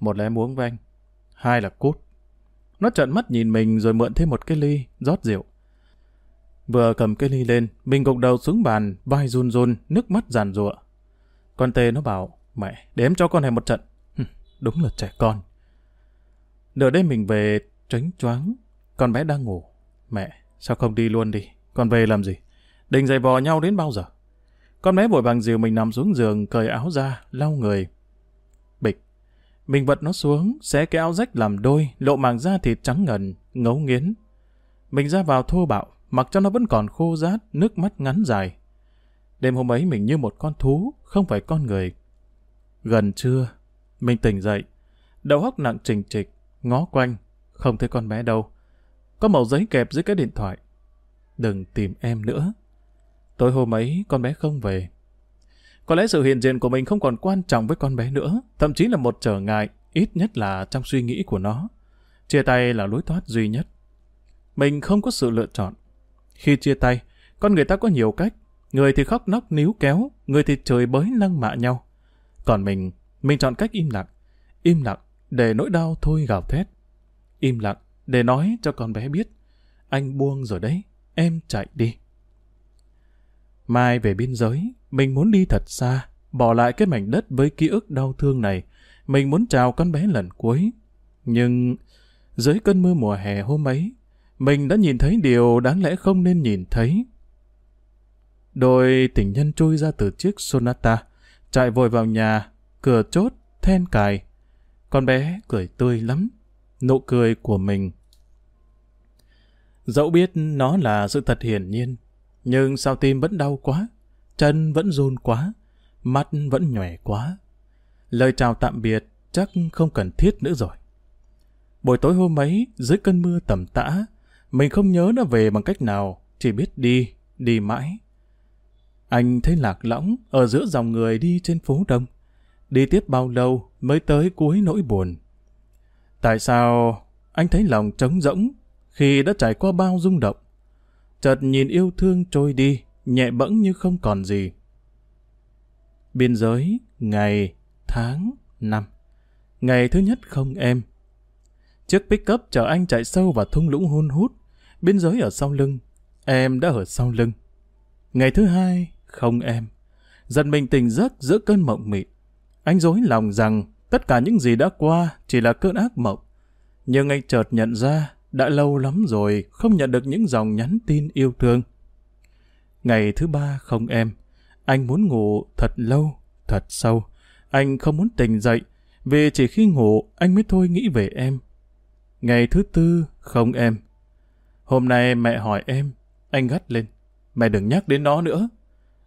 Một là em uống với anh, hai là cút. Nó trợn mắt nhìn mình rồi mượn thêm một cái ly, rót rượu. Vừa cầm cái ly lên, mình gục đầu xuống bàn, vai run run, nước mắt giàn rụa. Con tê nó bảo, mẹ, đếm cho con này một trận. Đúng là trẻ con. Nửa đêm mình về, tránh choáng. Con bé đang ngủ. Mẹ, sao không đi luôn đi? Con về làm gì? Định giày vò nhau đến bao giờ? Con bé vội bằng dìu mình nằm xuống giường, cởi áo ra, lau người. Mình vật nó xuống, xé cái áo rách làm đôi, lộ màng da thịt trắng ngần, ngấu nghiến. Mình ra vào thô bạo, mặc cho nó vẫn còn khô rát, nước mắt ngắn dài. Đêm hôm ấy mình như một con thú, không phải con người. Gần trưa, mình tỉnh dậy. Đầu óc nặng trình trịch, ngó quanh, không thấy con bé đâu. Có mẩu giấy kẹp dưới cái điện thoại. Đừng tìm em nữa. Tối hôm ấy, con bé không về. Có lẽ sự hiện diện của mình không còn quan trọng với con bé nữa, thậm chí là một trở ngại, ít nhất là trong suy nghĩ của nó. Chia tay là lối thoát duy nhất. Mình không có sự lựa chọn. Khi chia tay, con người ta có nhiều cách. Người thì khóc nóc níu kéo, người thì trời bới lăng mạ nhau. Còn mình, mình chọn cách im lặng. Im lặng để nỗi đau thôi gào thét. Im lặng để nói cho con bé biết. Anh buông rồi đấy, em chạy đi. Mai về biên giới, mình muốn đi thật xa, bỏ lại cái mảnh đất với ký ức đau thương này. Mình muốn chào con bé lần cuối. Nhưng dưới cơn mưa mùa hè hôm ấy, mình đã nhìn thấy điều đáng lẽ không nên nhìn thấy. Đôi tình nhân trôi ra từ chiếc Sonata, chạy vội vào nhà, cửa chốt, then cài. Con bé cười tươi lắm, nụ cười của mình. Dẫu biết nó là sự thật hiển nhiên, nhưng sao tim vẫn đau quá, chân vẫn run quá, mắt vẫn nhòe quá. Lời chào tạm biệt chắc không cần thiết nữa rồi. Buổi tối hôm ấy, dưới cơn mưa tầm tã, mình không nhớ đã về bằng cách nào, chỉ biết đi, đi mãi. Anh thấy lạc lõng ở giữa dòng người đi trên phố đông. Đi tiếp bao lâu mới tới cuối nỗi buồn. Tại sao anh thấy lòng trống rỗng khi đã trải qua bao rung động? Chợt nhìn yêu thương trôi đi, nhẹ bẫng như không còn gì. Biên giới, ngày, tháng, năm. Ngày thứ nhất không em. Chiếc pick-up chở anh chạy sâu vào thung lũng hôn hút. Biên giới ở sau lưng. Em đã ở sau lưng. Ngày thứ hai, không em. Giật mình tỉnh giấc giữa cơn mộng mị. Anh dối lòng rằng tất cả những gì đã qua chỉ là cơn ác mộng. Nhưng anh chợt nhận ra đã lâu lắm rồi không nhận được những dòng nhắn tin yêu thương. Ngày thứ ba không em. Anh muốn ngủ thật lâu, thật sâu. Anh không muốn tỉnh dậy, vì chỉ khi ngủ anh mới thôi nghĩ về em. Ngày thứ tư không em. Hôm nay mẹ hỏi em, anh gắt lên. Mẹ đừng nhắc đến nó nữa.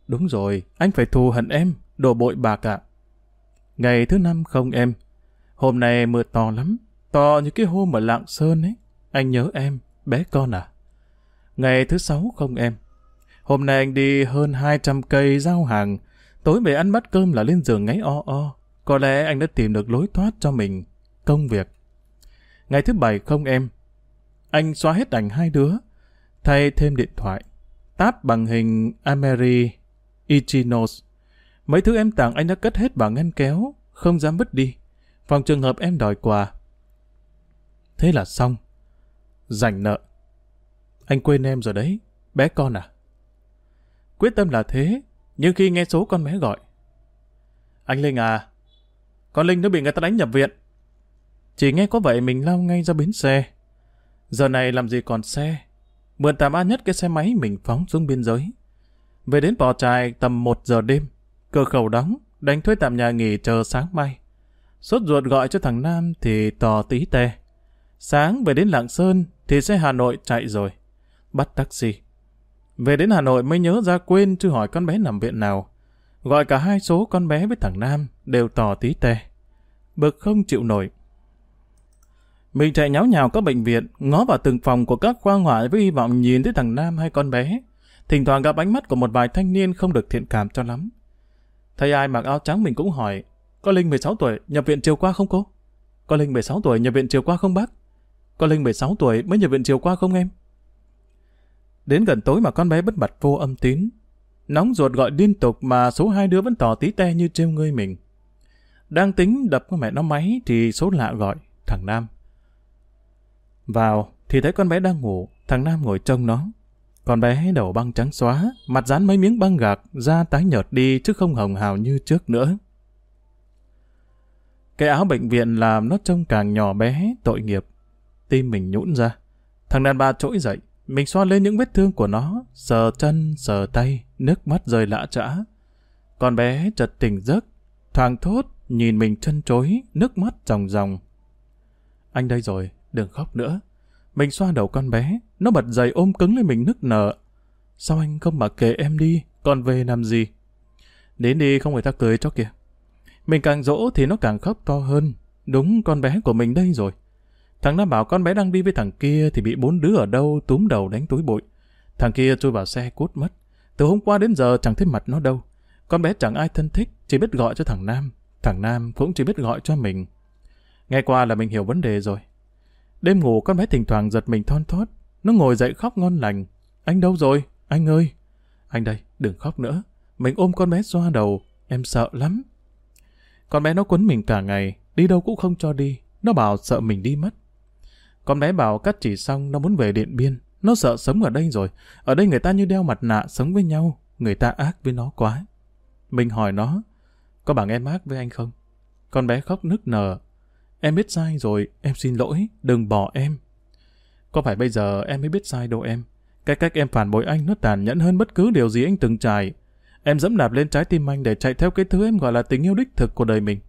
Đúng rồi, anh phải thù hận em, đồ bội bạc ạ. Ngày thứ năm không em. Hôm nay mưa to lắm, to như cái hôm ở Lạng Sơn ấy. Anh nhớ em, bé con à? Ngày thứ sáu không em. Hôm nay anh đi hơn 200 cây giao hàng, tối về ăn bát cơm là lên giường ngáy o o. Có lẽ anh đã tìm được lối thoát cho mình, công việc. Ngày thứ bảy không em. Anh xóa hết ảnh hai đứa, thay thêm điện thoại, táp bằng hình Ameri Ichinos. Mấy thứ em tặng anh đã cất hết vào ngăn kéo, không dám vứt đi. Phòng trường hợp em đòi quà. Thế là xong. Dành nợ. Anh quên em rồi đấy, bé con à? Quyết tâm là thế, nhưng khi nghe số con bé gọi. Anh Linh à, con Linh nó bị người ta đánh nhập viện. Chỉ nghe có vậy mình lao ngay ra bến xe. Giờ này làm gì còn xe? Mượn tạm an nhất cái xe máy mình phóng xuống biên giới. Về đến bò trài tầm 1 giờ đêm, cửa khẩu đóng, đánh thuê tạm nhà nghỉ chờ sáng mai. Sốt ruột gọi cho thằng Nam thì tò tí tè. Sáng về đến Lạng Sơn thì xe Hà Nội chạy rồi. Bắt taxi. Về đến Hà Nội mới nhớ ra quên chưa hỏi con bé nằm viện nào. Gọi cả hai số con bé với thằng Nam đều tỏ tí tè. Bực không chịu nổi. Mình chạy nháo nhào các bệnh viện, ngó vào từng phòng của các khoa ngoại với hy vọng nhìn thấy thằng Nam hay con bé Thỉnh thoảng gặp ánh mắt của một vài thanh niên không được thiện cảm cho lắm. Thấy ai mặc áo trắng mình cũng hỏi, có Linh 16 tuổi nhập viện chiều qua không cô? Có Linh 16 tuổi nhập viện chiều qua không bác? Con Linh 16 tuổi mới nhập viện chiều qua không em? Đến gần tối mà con bé bất mặt vô âm tín. Nóng ruột gọi liên tục mà số hai đứa vẫn tỏ tí te như trêu ngươi mình. Đang tính đập con mẹ nó máy thì số lạ gọi, thằng Nam. Vào thì thấy con bé đang ngủ, thằng Nam ngồi trông nó. Con bé đầu băng trắng xóa, mặt dán mấy miếng băng gạc, da tái nhợt đi chứ không hồng hào như trước nữa. Cái áo bệnh viện làm nó trông càng nhỏ bé, tội nghiệp. Tim mình nhũn ra. Thằng đàn bà trỗi dậy, mình xoa lên những vết thương của nó, sờ chân, sờ tay, nước mắt rơi lạ trã. Con bé chợt tỉnh giấc, thoáng thốt, nhìn mình chân chối, nước mắt ròng ròng. Anh đây rồi, đừng khóc nữa. Mình xoa đầu con bé, nó bật dậy ôm cứng lên mình nức nở. Sao anh không mà kệ em đi, còn về làm gì? Đến đi không người ta cười cho kìa. Mình càng dỗ thì nó càng khóc to hơn. Đúng con bé của mình đây rồi. Thằng nó bảo con bé đang đi với thằng kia thì bị bốn đứa ở đâu túm đầu đánh túi bụi. Thằng kia chui vào xe cút mất. Từ hôm qua đến giờ chẳng thấy mặt nó đâu. Con bé chẳng ai thân thích, chỉ biết gọi cho thằng Nam. Thằng Nam cũng chỉ biết gọi cho mình. Nghe qua là mình hiểu vấn đề rồi. Đêm ngủ con bé thỉnh thoảng giật mình thon thót. Nó ngồi dậy khóc ngon lành. Anh đâu rồi? Anh ơi! Anh đây, đừng khóc nữa. Mình ôm con bé xoa đầu. Em sợ lắm. Con bé nó quấn mình cả ngày. Đi đâu cũng không cho đi. Nó bảo sợ mình đi mất. Con bé bảo cắt chỉ xong nó muốn về Điện Biên. Nó sợ sống ở đây rồi. Ở đây người ta như đeo mặt nạ sống với nhau. Người ta ác với nó quá. Mình hỏi nó, có bằng em ác với anh không? Con bé khóc nức nở. Em biết sai rồi, em xin lỗi, đừng bỏ em. Có phải bây giờ em mới biết sai đâu em? Cái cách em phản bội anh nó tàn nhẫn hơn bất cứ điều gì anh từng trải. Em dẫm đạp lên trái tim anh để chạy theo cái thứ em gọi là tình yêu đích thực của đời mình.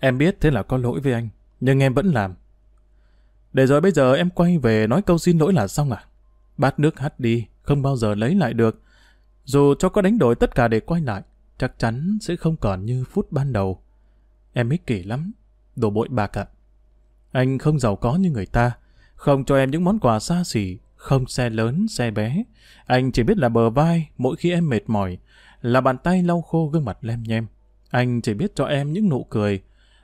Em biết thế là có lỗi với anh, nhưng em vẫn làm. Để rồi bây giờ em quay về nói câu xin lỗi là xong à? Bát nước hắt đi, không bao giờ lấy lại được. Dù cho có đánh đổi tất cả để quay lại, chắc chắn sẽ không còn như phút ban đầu. Em ích kỷ lắm, đồ bội bạc ạ. Anh không giàu có như người ta, không cho em những món quà xa xỉ, không xe lớn, xe bé. Anh chỉ biết là bờ vai mỗi khi em mệt mỏi, là bàn tay lau khô gương mặt lem nhem. Anh chỉ biết cho em những nụ cười.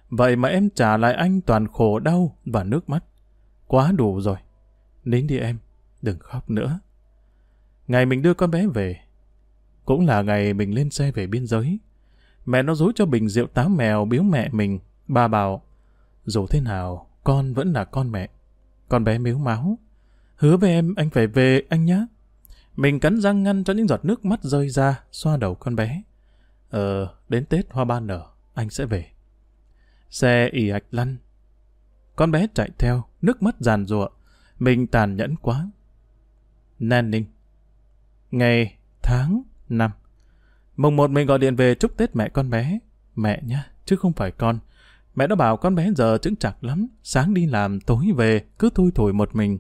Vậy mà em trả lại anh toàn khổ đau và nước mắt. Quá đủ rồi. Nín đi em, đừng khóc nữa. Ngày mình đưa con bé về, cũng là ngày mình lên xe về biên giới. Mẹ nó dối cho bình rượu táo mèo biếu mẹ mình. Bà bảo, dù thế nào, con vẫn là con mẹ. Con bé miếu máu. Hứa với em anh phải về anh nhé. Mình cắn răng ngăn cho những giọt nước mắt rơi ra, xoa đầu con bé. Ờ, đến Tết hoa ban nở, anh sẽ về. Xe ỉ ạch lăn. Con bé chạy theo, nước mắt giàn rụa. Mình tàn nhẫn quá. Nan ninh. Ngày, tháng, năm. Mùng một mình gọi điện về chúc Tết mẹ con bé. Mẹ nhá, chứ không phải con. Mẹ đã bảo con bé giờ trứng chặt lắm, sáng đi làm, tối về, cứ thui thổi một mình.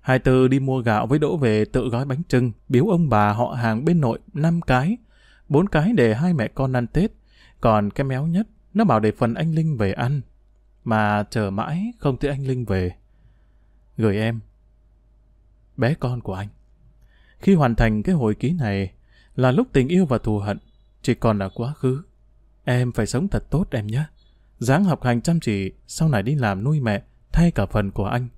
Hai tư đi mua gạo với đỗ về tự gói bánh trưng, biếu ông bà họ hàng bên nội năm cái, bốn cái để hai mẹ con ăn Tết. Còn cái méo nhất, nó bảo để phần anh Linh về ăn. Mà chờ mãi không thấy anh Linh về. Gửi em. Bé con của anh. Khi hoàn thành cái hồi ký này, là lúc tình yêu và thù hận chỉ còn là quá khứ. Em phải sống thật tốt em nhé. dáng học hành chăm chỉ, sau này đi làm nuôi mẹ, thay cả phần của anh.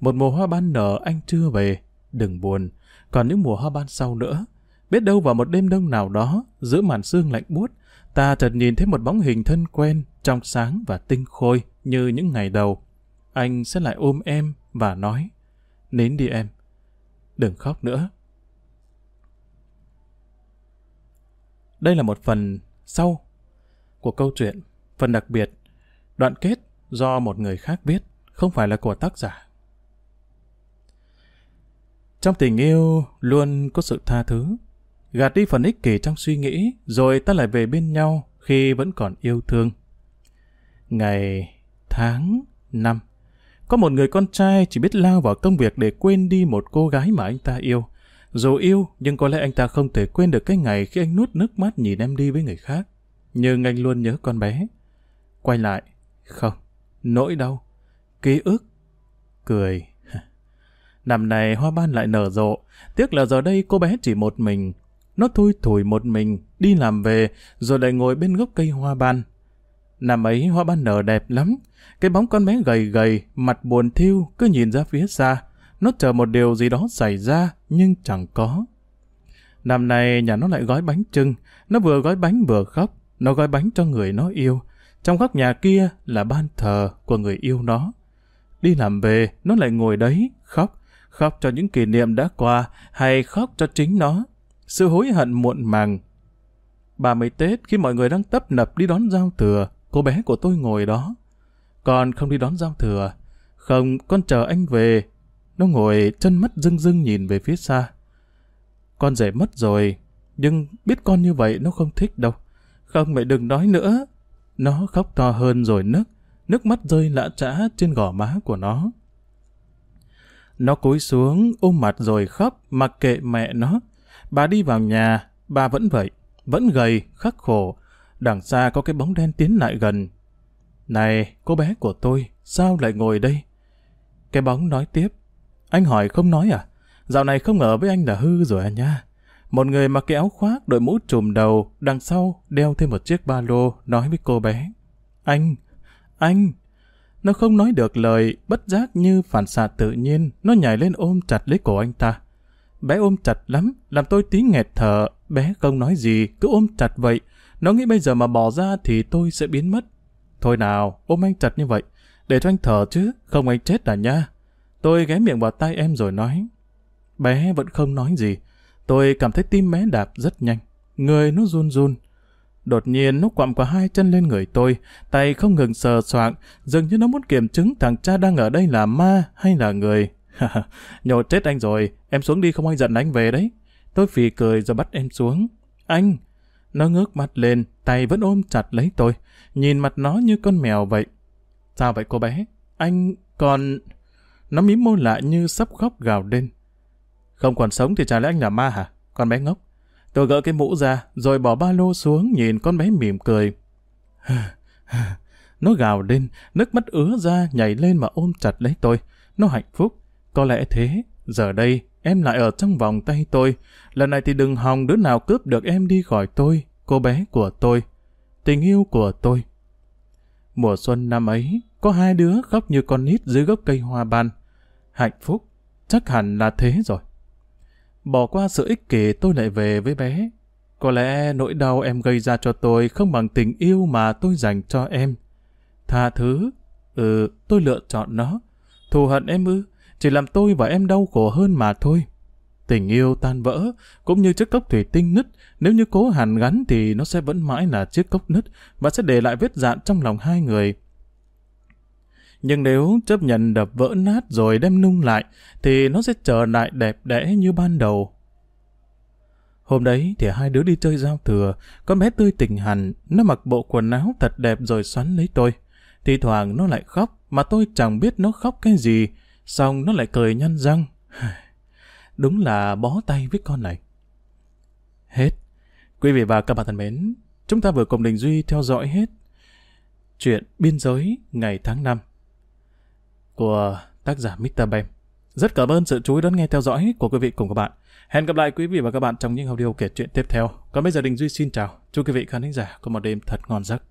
Một mùa hoa ban nở anh chưa về, đừng buồn. Còn những mùa hoa ban sau nữa, biết đâu vào một đêm đông nào đó, giữa màn sương lạnh buốt, ta chợt nhìn thấy một bóng hình thân quen, trong sáng và tinh khôi như những ngày đầu. Anh sẽ lại ôm em và nói, nín đi em, đừng khóc nữa. Đây là một phần sau của câu chuyện, phần đặc biệt, đoạn kết do một người khác viết, không phải là của tác giả. Trong tình yêu luôn có sự tha thứ, gạt đi phần ích kỷ trong suy nghĩ, rồi ta lại về bên nhau khi vẫn còn yêu thương. Ngày, tháng, năm, có một người con trai chỉ biết lao vào công việc để quên đi một cô gái mà anh ta yêu, dù yêu, nhưng có lẽ anh ta không thể quên được cái ngày khi anh nuốt nước mắt nhìn em đi với người khác. Nhưng anh luôn nhớ con bé. Quay lại, không, nỗi đau, ký ức, cười. Năm này hoa ban lại nở rộ, tiếc là giờ đây cô bé chỉ một mình. Nó thui thủi một mình, đi làm về, rồi lại ngồi bên gốc cây hoa ban. Năm ấy hoa ban nở đẹp lắm, cái bóng con bé gầy gầy, mặt buồn thiêu, cứ nhìn ra phía xa. Nó chờ một điều gì đó xảy ra, nhưng chẳng có. Năm nay nhà nó lại gói bánh trưng, nó vừa gói bánh vừa khóc, nó gói bánh cho người nó yêu. Trong góc nhà kia là ban thờ của người yêu nó. Đi làm về, nó lại ngồi đấy, khóc, khóc cho những kỷ niệm đã qua, hay khóc cho chính nó. Sự hối hận muộn màng. 30 Tết khi mọi người đang tấp nập đi đón giao thừa, cô bé của tôi ngồi đó. Con không đi đón giao thừa. Không, con chờ anh về. Nó ngồi chân mắt rưng rưng nhìn về phía xa. Con rể mất rồi, nhưng biết con như vậy nó không thích đâu. Không mẹ đừng nói nữa. Nó khóc to hơn rồi nức, nước mắt rơi lạ trã trên gò má của nó. Nó cúi xuống, ôm mặt rồi khóc, mặc kệ mẹ nó. Bà đi vào nhà, bà vẫn vậy, vẫn gầy, khắc khổ. Đằng xa có cái bóng đen tiến lại gần. Này, cô bé của tôi, sao lại ngồi đây? Cái bóng nói tiếp. Anh hỏi không nói à? Dạo này không ở với anh là hư rồi à nha. Một người mặc cái áo khoác, đội mũ trùm đầu, đằng sau đeo thêm một chiếc ba lô, nói với cô bé. Anh, anh. Nó không nói được lời, bất giác như phản xạ tự nhiên, nó nhảy lên ôm chặt lấy cổ anh ta. Bé ôm chặt lắm, làm tôi tí nghẹt thở, bé không nói gì, cứ ôm chặt vậy. Nó nghĩ bây giờ mà bỏ ra thì tôi sẽ biến mất. Thôi nào, ôm anh chặt như vậy, để cho anh thở chứ, không anh chết à nha. Tôi ghé miệng vào tay em rồi nói. Bé vẫn không nói gì. Tôi cảm thấy tim bé đạp rất nhanh. Người nó run run. Đột nhiên nó quặm qua hai chân lên người tôi, tay không ngừng sờ soạng, dường như nó muốn kiểm chứng thằng cha đang ở đây là ma hay là người. Nhổ chết anh rồi, em xuống đi không ai giận anh về đấy. Tôi phì cười rồi bắt em xuống. Anh! Nó ngước mắt lên, tay vẫn ôm chặt lấy tôi, nhìn mặt nó như con mèo vậy. Sao vậy cô bé? Anh còn... Nó mím môi lại như sắp khóc gào lên. Không còn sống thì chả lẽ anh là ma hả? Con bé ngốc. Tôi gỡ cái mũ ra, rồi bỏ ba lô xuống nhìn con bé mỉm cười. Nó gào lên, nước mắt ứa ra nhảy lên mà ôm chặt lấy tôi. Nó hạnh phúc. Có lẽ thế, giờ đây em lại ở trong vòng tay tôi. Lần này thì đừng hòng đứa nào cướp được em đi khỏi tôi, cô bé của tôi. Tình yêu của tôi. Mùa xuân năm ấy, có hai đứa khóc như con nít dưới gốc cây hoa ban. Hạnh phúc, chắc hẳn là thế rồi. Bỏ qua sự ích kỷ tôi lại về với bé. Có lẽ nỗi đau em gây ra cho tôi không bằng tình yêu mà tôi dành cho em. Tha thứ, ừ, tôi lựa chọn nó. Thù hận em ư, chỉ làm tôi và em đau khổ hơn mà thôi. Tình yêu tan vỡ, cũng như chiếc cốc thủy tinh nứt, nếu như cố hàn gắn thì nó sẽ vẫn mãi là chiếc cốc nứt và sẽ để lại vết dạn trong lòng hai người. Nhưng nếu chấp nhận đập vỡ nát rồi đem nung lại, thì nó sẽ trở lại đẹp đẽ như ban đầu. Hôm đấy thì hai đứa đi chơi giao thừa, con bé tươi tỉnh hẳn, nó mặc bộ quần áo thật đẹp rồi xoắn lấy tôi. Thì thoảng nó lại khóc, mà tôi chẳng biết nó khóc cái gì, xong nó lại cười nhăn răng. Đúng là bó tay với con này. Hết. Quý vị và các bạn thân mến, chúng ta vừa cùng Đình Duy theo dõi hết chuyện biên giới ngày tháng 5 của tác giả Mr. Bem. Rất cảm ơn sự chú ý đón nghe theo dõi của quý vị cùng các bạn. Hẹn gặp lại quý vị và các bạn trong những audio kể chuyện tiếp theo. Còn bây giờ Đình Duy xin chào. Chúc quý vị khán giả có một đêm thật ngon giấc.